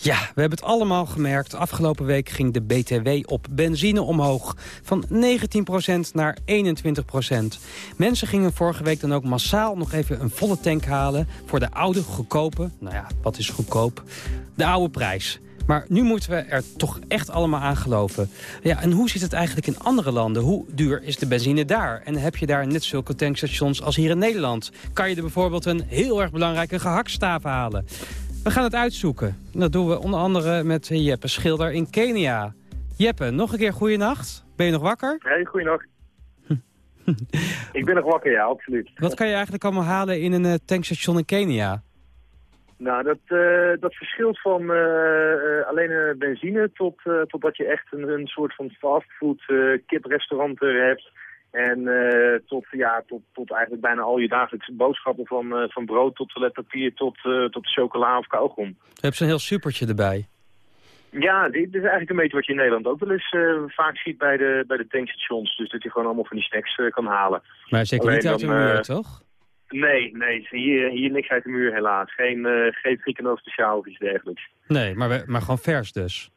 Ja, we hebben het allemaal gemerkt. Afgelopen week ging de BTW op benzine omhoog. Van 19% naar 21%. Mensen gingen vorige week dan ook massaal nog even een volle tank halen... voor de oude, goedkope, nou ja, wat is goedkoop? De oude prijs. Maar nu moeten we er toch echt allemaal aan geloven. Ja, en hoe zit het eigenlijk in andere landen? Hoe duur is de benzine daar? En heb je daar net zulke tankstations als hier in Nederland? Kan je er bijvoorbeeld een heel erg belangrijke gehaktstaaf halen? We gaan het uitzoeken. Dat doen we onder andere met Jeppe Schilder in Kenia. Jeppe, nog een keer goeienacht. Ben je nog wakker? Hey, goeienacht. ik ben nog wakker, ja, absoluut. Wat kan je eigenlijk allemaal halen in een uh, tankstation in Kenia? Nou, dat, uh, dat verschilt van uh, alleen benzine tot, tot dat je echt een, een soort van fastfood kiprestaurant hebt en uh, tot, ja, tot, tot eigenlijk bijna al je dagelijkse boodschappen van, uh, van brood tot toiletpapier tot, uh, tot chocola of kauwgom. Heb je een heel supertje erbij? Ja, dit is eigenlijk een beetje wat je in Nederland ook wel eens vaak ziet bij de, bij de tankstations. Dus dat je gewoon allemaal van die snacks kan halen. Maar zeker niet uit de muur, toch? Nee, nee, hier, hier niks uit de muur helaas. Geen, geen frikandel speciaal of iets dergelijks. Nee, maar, maar gewoon vers dus?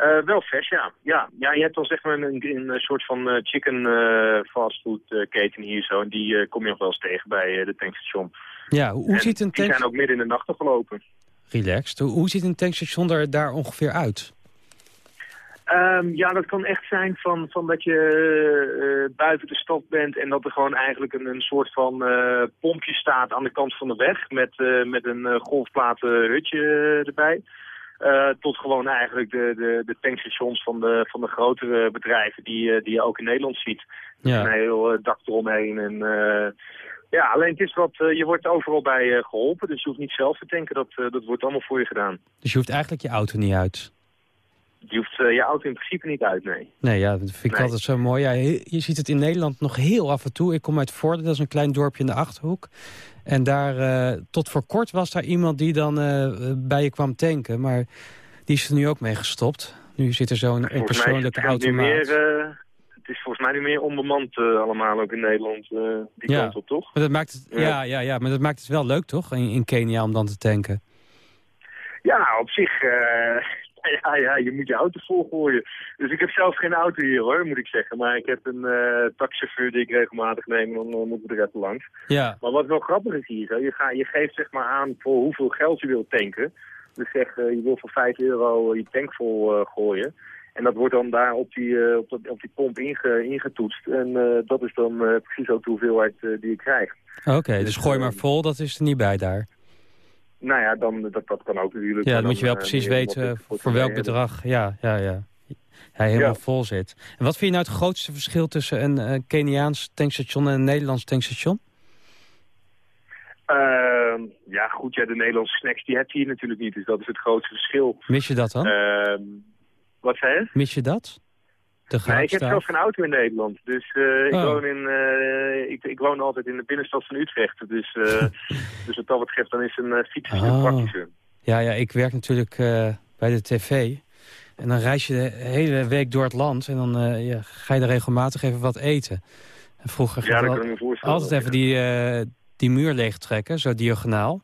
Uh, wel vers, ja. ja. Ja, je hebt dan zeg maar een, een soort van uh, chicken uh, fastfood keten hier zo. En die kom je nog wel eens tegen bij de tankstation. Ja, hoe, en ziet een tank... Die zijn ook midden in de nacht gelopen. Relaxed. Hoe, hoe ziet een tankstation er daar ongeveer uit? Um, ja, dat kan echt zijn van, van dat je buiten de stad bent en dat er gewoon eigenlijk een, een soort van pompje staat aan de kant van de weg met, met een golfplaten hutje erbij. Uh, tot gewoon eigenlijk de, de, de tankstations van de, van de grotere bedrijven die, uh, die je ook in Nederland ziet. Ja. Een heel uh, dak eromheen. En, ja, alleen het is wat, je wordt overal bij geholpen, dus je hoeft niet zelf te tanken. Dat, dat wordt allemaal voor je gedaan. Dus je hoeft eigenlijk je auto niet uit? Je hoeft je auto in principe niet uit, nee. Nee, ja, dat vind ik Nee. altijd zo mooi. Ja, je ziet het in Nederland nog heel af en toe. Ik kom uit Vorden, dat is een klein dorpje in de Achterhoek. En daar, eh, tot voor kort was daar iemand die dan eh, bij je kwam tanken. Maar die is er nu ook mee gestopt. Nu zit er zo'n onpersoonlijke automaat. meer, eh, het is volgens mij nu meer onbemand eh, allemaal ook in Nederland, eh, die Ja. kant op, toch? Maar dat maakt het, ja. Ja. Ja, ja, maar dat maakt het wel leuk, toch? In, in Kenia om dan te tanken. Ja, op zich, eh, ja, ja, je moet je auto volgooien. Dus ik heb zelf geen auto hier hoor, moet ik zeggen. Maar ik heb een eh taxichauffeur die ik regelmatig neem, dan eh, moeten we er even langs. Ja, Maar wat wel grappig is hier, zo, je, ga, je geeft zeg maar aan voor hoeveel geld je wilt tanken. Dus zeg, eh, je wil voor 5 euro je tank vol gooien. En dat wordt dan daar op die, op dat, op die pomp inge, ingetoetst. En dat is dan precies ook de hoeveelheid die je krijgt. oké. dus Dus, gooi maar vol, dat is er niet bij daar. Nou ja, dan, dat, dat kan ook natuurlijk. Ja, dan moet je wel eh, precies weten voor welk bedrag. Ja, ja, ja. Hij helemaal Ja. vol zit. En wat vind je nou het grootste verschil tussen een eh, Keniaans tankstation en een Nederlands tankstation? Ehm, ja, goed, ja, de Nederlandse snacks die heb je hier natuurlijk niet. Dus dat is het grootste verschil. Mis je dat dan? Ehm, wat zei je? Mis je dat? Nee, ik heb zelf geen auto in Nederland. Dus eh, ik, Oh. woon in, eh, ik, ik woon altijd in de binnenstad van Utrecht. Dus, eh, dus wat dat betreft, dan is een uh, fiets een Oh. praktischer. Ja, ja, ik werk natuurlijk bij de tv. En dan reis je de hele week door het land. En dan ja, ga je er regelmatig even wat eten. En vroeger Ja, ging dat ik kan ik me voorstellen. altijd even die, die muur leegtrekken, zo diagonaal.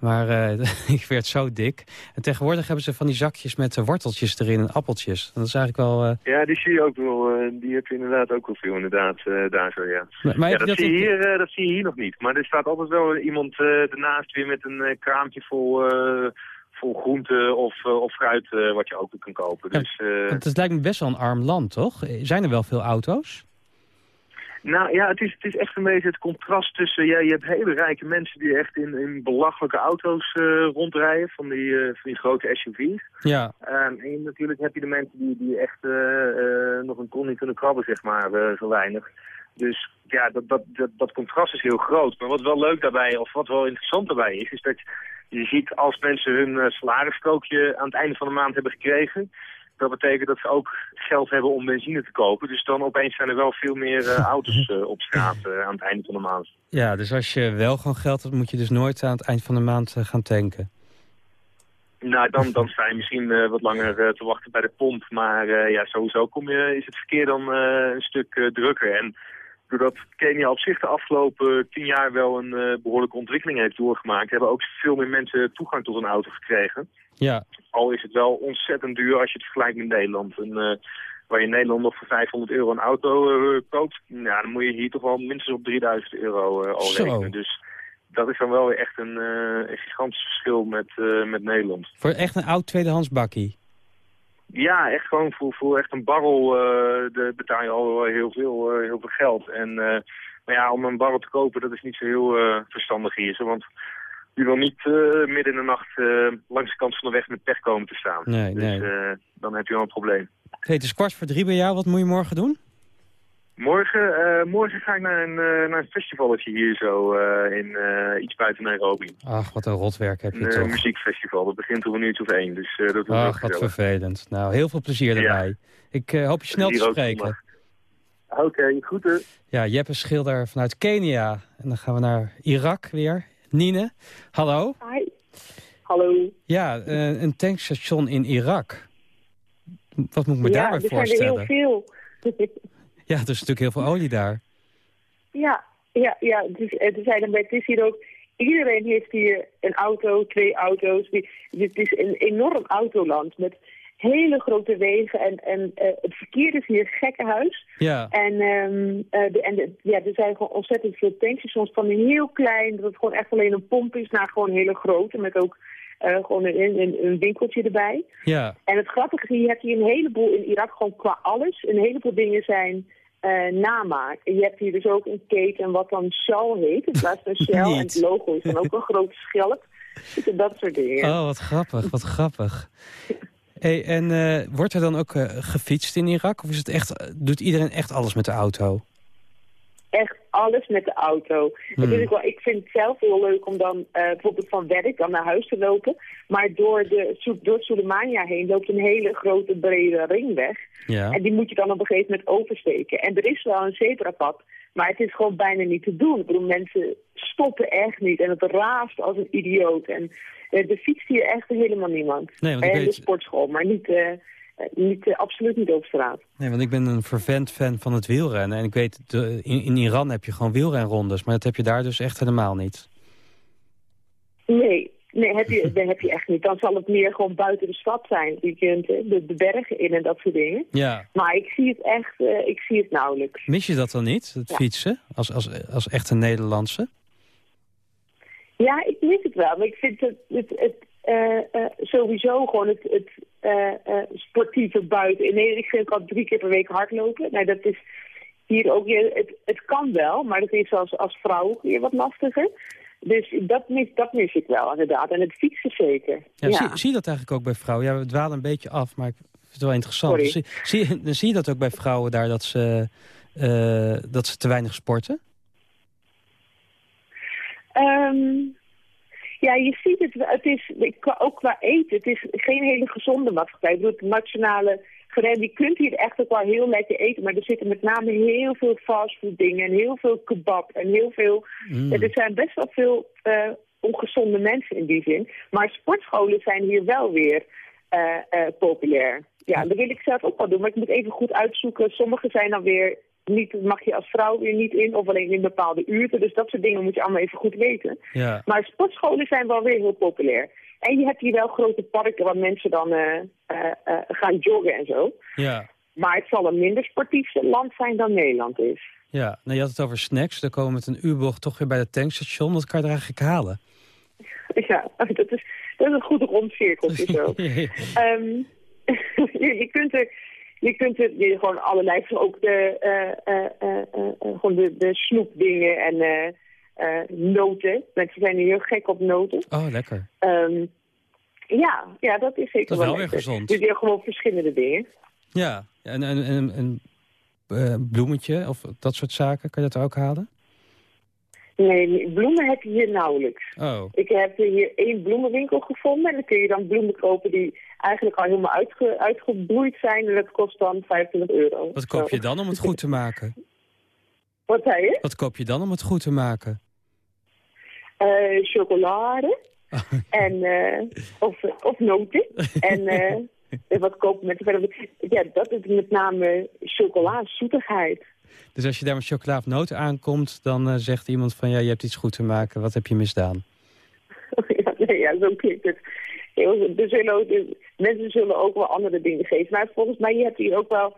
Maar eh, ik werd zo dik. En tegenwoordig hebben ze van die zakjes met eh, worteltjes erin en appeltjes. En dat is eigenlijk wel... eh, Ja, die zie je ook wel. die heb je inderdaad ook wel veel, inderdaad, daar zo, ja. maar ja, dat, zie je hier, dat zie je hier nog niet. Maar er staat altijd wel iemand ernaast weer met een kraampje vol, vol groenten of, of fruit wat je ook kan kopen. Dus, het lijkt me best wel een arm land, toch? Zijn er wel veel auto's? Nou ja, het is, het is echt een beetje het contrast tussen... Ja, je hebt hele rijke mensen die echt in, in belachelijke auto's eh, rondrijden, van die, eh, van die grote SUV's. Ja, Ehm, en natuurlijk heb je de mensen die, die echt eh, nog een kon niet kunnen krabben, zeg maar, zo weinig. Dus ja, dat, dat, dat, dat contrast is heel groot. Maar wat wel leuk daarbij, of wat wel interessant daarbij is, is dat je ziet als mensen hun salarisstrookje aan het einde van de maand hebben gekregen, dat betekent dat ze ook geld hebben om benzine te kopen. Dus dan opeens zijn er wel veel meer uh, auto's uh, op straat uh, aan het einde van de maand. Ja, dus als je wel gewoon geld hebt, moet je dus nooit aan het eind van de maand gaan tanken. Nou, dan, dan sta je misschien wat langer te wachten bij de pomp. Maar ja, sowieso kom je, is het verkeer dan een stuk drukker. En doordat Kenia op zich de afgelopen tien jaar wel een behoorlijke ontwikkeling heeft doorgemaakt, hebben ook veel meer mensen toegang tot een auto gekregen. Ja. Al is het wel ontzettend duur als je het vergelijkt met Nederland. En, uh, waar je in Nederland nog voor 500 euro een auto uh, koopt, ja, dan moet je hier toch wel minstens op 3000 euro al Zo. rekenen. Dus dat is dan wel weer echt een, een gigantisch verschil met, met Nederland. Voor echt een oud tweedehands bakkie? Ja, echt gewoon voor, voor echt een barrel de, betaal je al heel veel, heel veel geld. En maar ja, om een barrel te kopen, dat is niet zo heel verstandig hier. Zo, want je wil niet midden in de nacht langs de kant van de weg met pech komen te staan. Nee, dus nee. dan heb je wel een probleem. Hey, het is kwart voor drie bij jou. Wat moet je morgen doen? Morgen, morgen ga ik naar een, naar een festivalletje hier zo in iets buiten Nairobi. Ach, wat een rotwerk heb je een toch. Een muziekfestival. Dat begint om een uurtje of één. Dus dat wordt Ach, wat vervelend. Nou, heel veel plezier erbij. Ja. Ik uh, hoop je snel te spreken. Oké, okay, goed hè. Ja, Jeppe Schilder vanuit Kenia. En dan gaan we naar Irak weer. Nine, hallo. Hi. Hallo. Ja, uh, een tankstation in Irak. Wat moet ik me ja, daarbij er voorstellen? er heel veel. ja, er is natuurlijk heel veel olie daar. Ja, ja, ja. Dus, er zijn er, het is hier ook... Iedereen heeft hier een auto, twee auto's. Het is een enorm autoland met hele grote wegen en, en uh, het verkeer is hier gekkenhuis. Ja. En, um, uh, de, en de, ja, er zijn gewoon ontzettend veel tankstations van heel klein, dat het gewoon echt alleen een pomp is, naar gewoon hele grote, met ook uh, gewoon een, een, een, winkeltje erbij. Ja. En het grappige is, je hebt hier een heleboel in Irak gewoon qua alles, een heleboel dingen zijn namaak. En je hebt hier dus ook een keten wat dan Shell heet, in plaats van Shell. en het logo is dan ook een grote schelp. Dat soort dingen. Oh, wat grappig, wat grappig. Hey, en uh, wordt er dan ook uh, gefietst in Irak? Of is het echt, doet iedereen echt alles met de auto? Echt alles met de auto. Hmm. Is wel, ik vind het zelf heel leuk om dan uh, bijvoorbeeld van werk dan naar huis te lopen. Maar door, de, door Soleimania heen loopt een hele grote brede ringweg. Ja. En die moet je dan op een gegeven moment oversteken. En er is wel een zebrapad, maar het is gewoon bijna niet te doen. Ik bedoel, mensen stoppen echt niet en het raast als een idioot. En uh, er fietst hier echt helemaal niemand. Nee, want ik en weet... de sportschool, maar niet, uh, niet, uh, absoluut niet op straat. Nee, want ik ben een vervent fan van het wielrennen. En ik weet, de, in, in, Iran heb je gewoon wielrenrondes. Maar dat heb je daar dus echt helemaal niet. Nee, nee heb je, dat heb je echt niet. Dan zal het meer gewoon buiten de stad zijn. Je kunt de, de bergen in en dat soort dingen. Ja. Maar ik zie het echt, uh, ik zie het nauwelijks. Mis je dat dan niet, het Ja. fietsen, als, als, als echte Nederlandse? Ja, ik mis het wel. Maar ik vind het, het, het uh, uh, sowieso gewoon het, het sportieve buiten. In Nederland, ik vind al drie keer per week hardlopen. Nou, dat is hier ook het, het kan wel, maar dat is als, als vrouw ook weer wat lastiger. Dus dat mis, dat mis ik wel inderdaad. En het fietsen zeker. Ja, Zie, zie je dat eigenlijk ook bij vrouwen? Ja, we dwalen een beetje af, maar ik vind het wel interessant. Zie, zie, je- zie je dat ook bij vrouwen daar, dat ze, eh, dat ze te weinig sporten? Um, ja, je ziet het. Het is ook qua eten. Het is geen hele gezonde maatschappij. Ik bedoel, de nationale gerechten, die kunt hier echt ook wel heel lekker eten. Maar er zitten met name heel veel fastfood dingen en heel veel kebab en heel veel... Mm. Er zijn best wel veel uh, ongezonde mensen in die zin. Maar sportscholen zijn hier wel weer uh, uh, populair. Ja, dat wil ik zelf ook wel doen. Maar ik moet even goed uitzoeken. Sommige zijn dan weer niet, mag je als vrouw weer niet in, of alleen in bepaalde uurten. Dus dat soort dingen moet je allemaal even goed weten. Ja. Maar sportscholen zijn wel weer heel populair. En je hebt hier wel grote parken waar mensen dan uh, uh, uh, gaan joggen en zo. Ja. Maar het zal een minder sportief land zijn dan Nederland is. Ja, nou, je had het over snacks. Dan komen we met een U-bocht toch weer bij het tankstation. Wat kan je er eigenlijk halen? Ja, dat is, dat is een goed rondcirkeltje zo. um, je, je kunt er je kunt er je, gewoon allerlei, ook de, uh, uh, uh, gewoon de, de snoepdingen en noten. Mensen zijn hier heel gek op noten. Oh, lekker. Um, ja, ja, dat is zeker dat is wel lekker. weer gezond. Dus je gewoon verschillende dingen. Ja, en, en, en, en eh, bloemetje of dat soort zaken? Kan je dat ook halen? Nee, bloemen heb je hier nauwelijks. Oh, Ik heb hier één bloemenwinkel gevonden en dan kun je dan bloemen kopen die eigenlijk al helemaal uitge, uitgebloeid zijn en dat kost dan 25 euro. wat koop je dan om het goed te maken? Wat zei je? Wat koop je dan om het goed te maken? Eh, chocolade en, eh, of, of noten. en eh, wat kopen verder? Ja, dat is met name chocola, zoetigheid. Dus als je daar met chocola of noten aankomt, dan zegt iemand van ja, je hebt iets goed te maken. Wat heb je misdaan? ja, nee, ja, zo klinkt het. Heel, er zullen ook, er- mensen zullen ook wel andere dingen geven. Maar volgens mij, je hebt hier ook wel...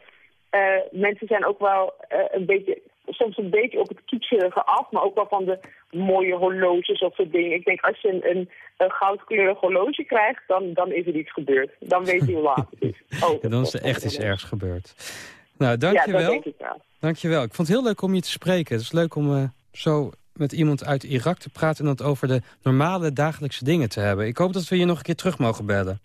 mensen zijn ook wel een beetje... Soms een beetje op het kietserige af, maar ook wel van de mooie horloges of soort dingen. Ik denk, als je een, een, een goudkleurig horloge krijgt, dan, dan is er iets gebeurd. Dan weet je hoe laat het is. Oh, Ja, dan is er echt iets ergs gebeurd. Nou, Ja, dat dankjewel. denk ik wel. Dankjewel. Ik vond het heel leuk om je te spreken. Het is leuk om eh, zo met iemand uit Irak te praten... en dat over de normale dagelijkse dingen te hebben. Ik hoop dat we je nog een keer terug mogen bellen.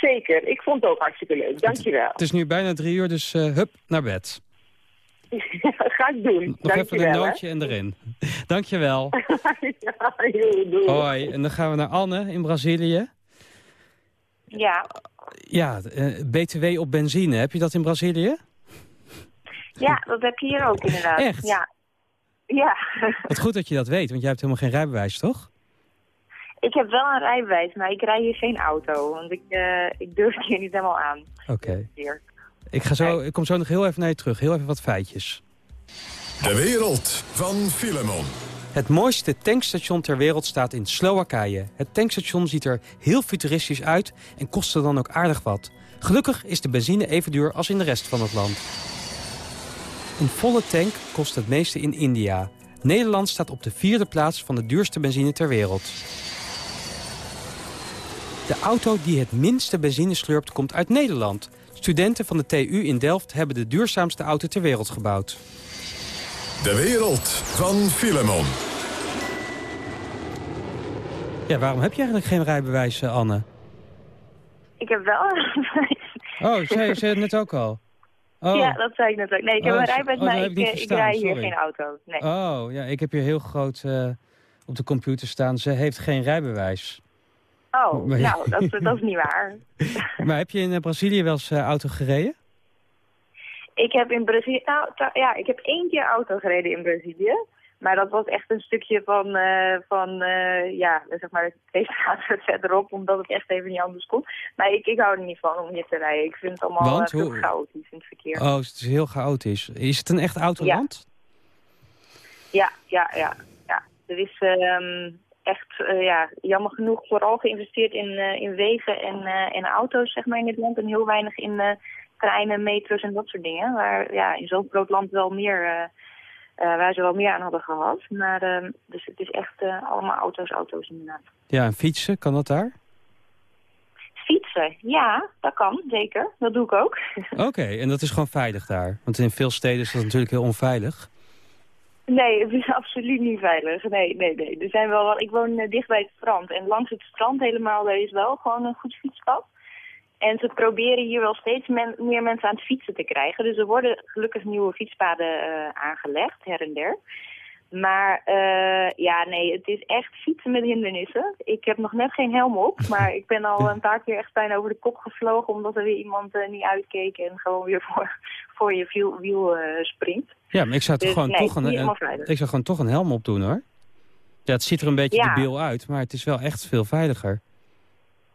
Zeker, ik vond het ook hartstikke leuk. Dankjewel. Het is nu bijna drie uur, dus eh, hup, naar bed. Ga ik doen. Nog even Dankjewel, een hè. nootje en erin. Dankjewel. ja, joh, doei. Hoi. En dan gaan we naar Anne in Brazilië. Ja, Ja, eh, BTW op benzine. Heb je dat in Brazilië? ja, dat heb je hier ook inderdaad. Echt? Ja. Ja. Wat goed dat je dat weet, want jij hebt helemaal geen rijbewijs, toch? ik heb wel een rijbewijs, maar ik rij hier geen auto. Want ik, eh, ik durf het hier niet helemaal aan. Oké. Ik, ga zo, ik kom zo nog heel even naar je terug. Heel even wat feitjes. De wereld van Filemon. Het mooiste tankstation ter wereld staat in Slowakije. Het tankstation ziet er heel futuristisch uit en kostte dan ook aardig wat. Gelukkig is de benzine even duur als in de rest van het land. Een volle tank kost het meeste in India. Nederland staat op de vierde plaats van de duurste benzine ter wereld. De auto die het minste benzine slurpt komt uit Nederland. Studenten van de TU in Delft hebben de duurzaamste auto ter wereld gebouwd. De wereld van Filemon. Ja, waarom heb je eigenlijk geen rijbewijs, Anne? Ik heb wel een rijbewijs. Oh, zei, zei het net ook al. Oh. Ja, dat zei ik net ook. Nee, ik heb Oh, een rijbewijs, oh, maar ik, ik eh, ik rij hier sorry. geen auto. Nee. Oh, ja, ik heb hier heel groot eh, op de computer staan. Ze heeft geen rijbewijs. Oh, maar ja. nou, dat, dat is niet waar. Maar heb je in eh, Brazilië wel eens eh, auto gereden? Ik heb in Brazilië, nou ja, ik heb één keer auto gereden in Brazilië. Maar dat was echt een stukje van, eh, van ja, zeg maar, twee straten verderop, omdat het echt even niet anders kon. Maar ik, ik hou er niet van om hier te rijden. Ik vind het allemaal Want? Hoe- chaotisch in het verkeer. Oh, het is heel chaotisch. Is het een echt autoland? Ja, ja, ja. ja. Er is ehm, echt, eh, ja, jammer genoeg vooral geïnvesteerd in, eh, in wegen en, en auto's, zeg maar, in dit land. En heel weinig in treinen, metro's en dat soort dingen. Waar ja, in zo'n groot land wel meer, waar ze wel meer aan hadden gehad. Maar, ehm, dus het is echt allemaal auto's, auto's inderdaad. Ja, en fietsen, kan dat daar? Fietsen, ja, dat kan, zeker. Dat doe ik ook. Oké, en dat is gewoon veilig daar? Want in veel steden is dat natuurlijk heel onveilig. Nee, het is absoluut niet veilig. Nee, nee, nee. Er zijn wel, ik woon eh, dicht bij het strand. En langs het strand helemaal, daar is wel gewoon een goed fietspad. En ze proberen hier wel steeds meer mensen aan het fietsen te krijgen. Dus er worden gelukkig nieuwe fietspaden eh, aangelegd, her en der. Maar eh, ja, nee, het is echt fietsen met hindernissen. Ik heb nog net geen helm op, maar ik ben al een paar keer echt bijna over de kop gevlogen... omdat er weer iemand eh, niet uitkeek en gewoon weer voor, voor je wiel, wiel eh, springt. Ja, maar ik zou, Dus gewoon, nee, toch een, ik zou gewoon toch een helm op doen, hoor. Ja, het ziet er een beetje Ja. debiel uit, maar het is wel echt veel veiliger.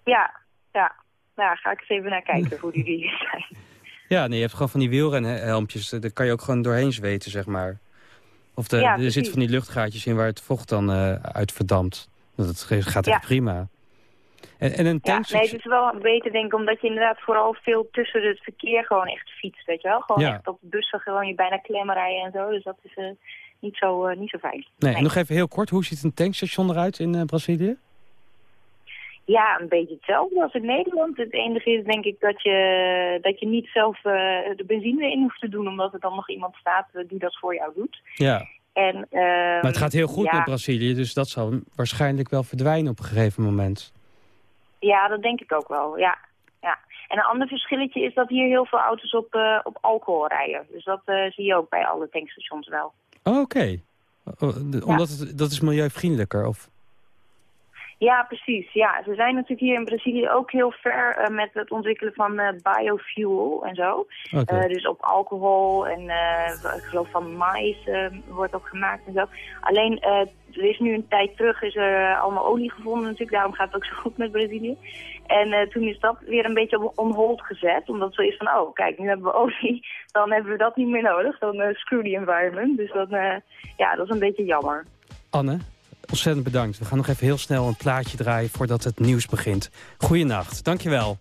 Ja, ja. Nou, ga ik eens even naar kijken hoe die hier zijn. Ja, nee, je hebt gewoon van die wielrenhelmpjes. eh, Daar kan je ook gewoon doorheen zweten, zeg maar. Of de, Ja, er zitten van die luchtgaatjes in waar het vocht dan eh, uit verdampt. Dat gaat echt Ja. prima. En, en een Ja, tank... nee, het is wel beter denk ik, omdat je inderdaad vooral veel tussen het verkeer gewoon echt fietst, weet je wel? Gewoon Ja. echt op de bussen gewoon je bijna klemmen rijden en zo, dus dat is eh, niet, zo, eh, niet zo fijn. Nee, en nog even heel kort. Hoe ziet een tankstation eruit in Brazilië? Ja, een beetje hetzelfde als in Nederland. Het enige is denk ik dat je, dat je niet zelf eh, de benzine in hoeft te doen, omdat er dan nog iemand staat eh, die dat voor jou doet. Ja, En, ehm, maar het gaat heel goed ja, met Brazilië, dus dat zal waarschijnlijk wel verdwijnen op een gegeven moment. Ja, dat denk ik ook wel, ja. ja. En een ander verschilletje is dat hier heel veel auto's op, uh, op alcohol rijden. Dus dat zie je ook bij alle tankstations wel. Oh, Oké. Okay. Omdat het, dat is milieuvriendelijker? Of? Ja, precies. Ja, ze zijn natuurlijk hier in Brazilië ook heel ver uh, met het ontwikkelen van uh, biofuel en zo. Okay. Uh, dus op alcohol en ik geloof van mais wordt ook gemaakt en zo. Alleen, er is nu een tijd terug is er allemaal olie gevonden natuurlijk. Daarom gaat het ook zo goed met Brazilië. En toen is dat weer een beetje on hold gezet. Omdat zo is van, oh kijk, nu hebben we olie. Dan hebben we dat niet meer nodig. Dan screw the environment. Dus dan, ja, dat is een beetje jammer. Anne, Ontzettend bedankt. We gaan nog even heel snel een plaatje draaien voordat het nieuws begint. Goeienacht, dankjewel.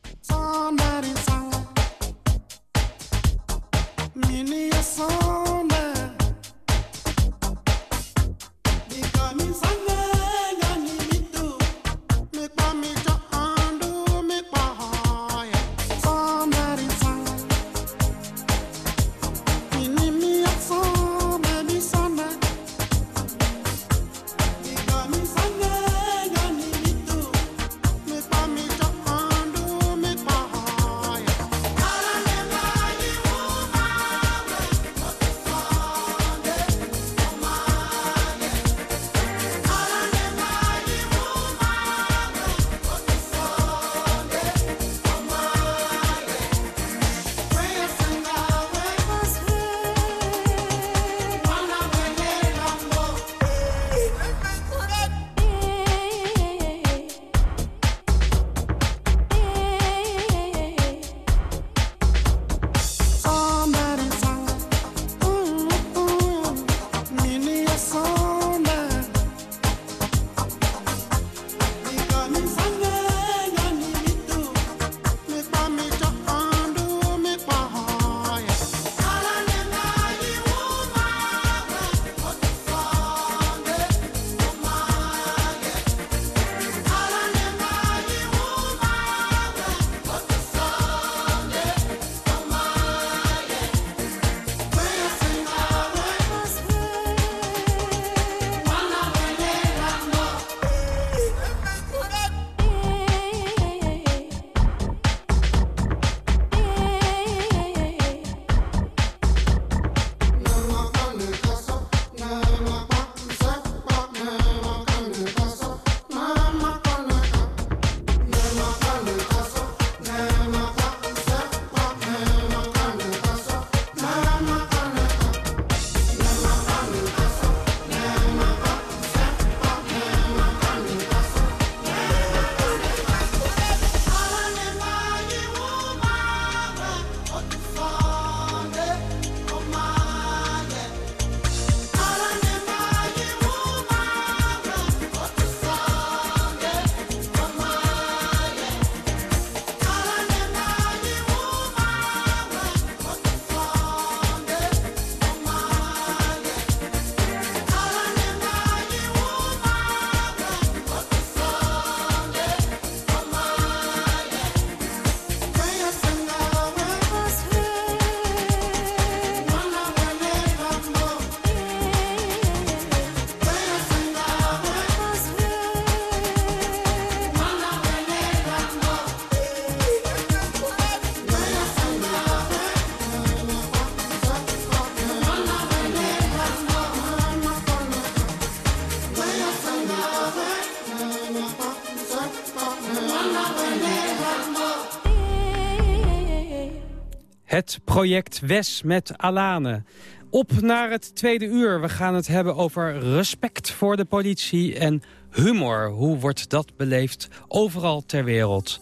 Project WES met Alane. Op naar het tweede uur. We gaan het hebben over respect voor de politie en humor. Hoe wordt dat beleefd overal ter wereld?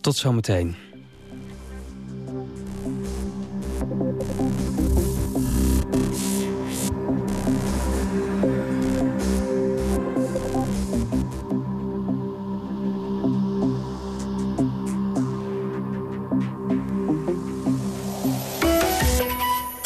Tot zometeen.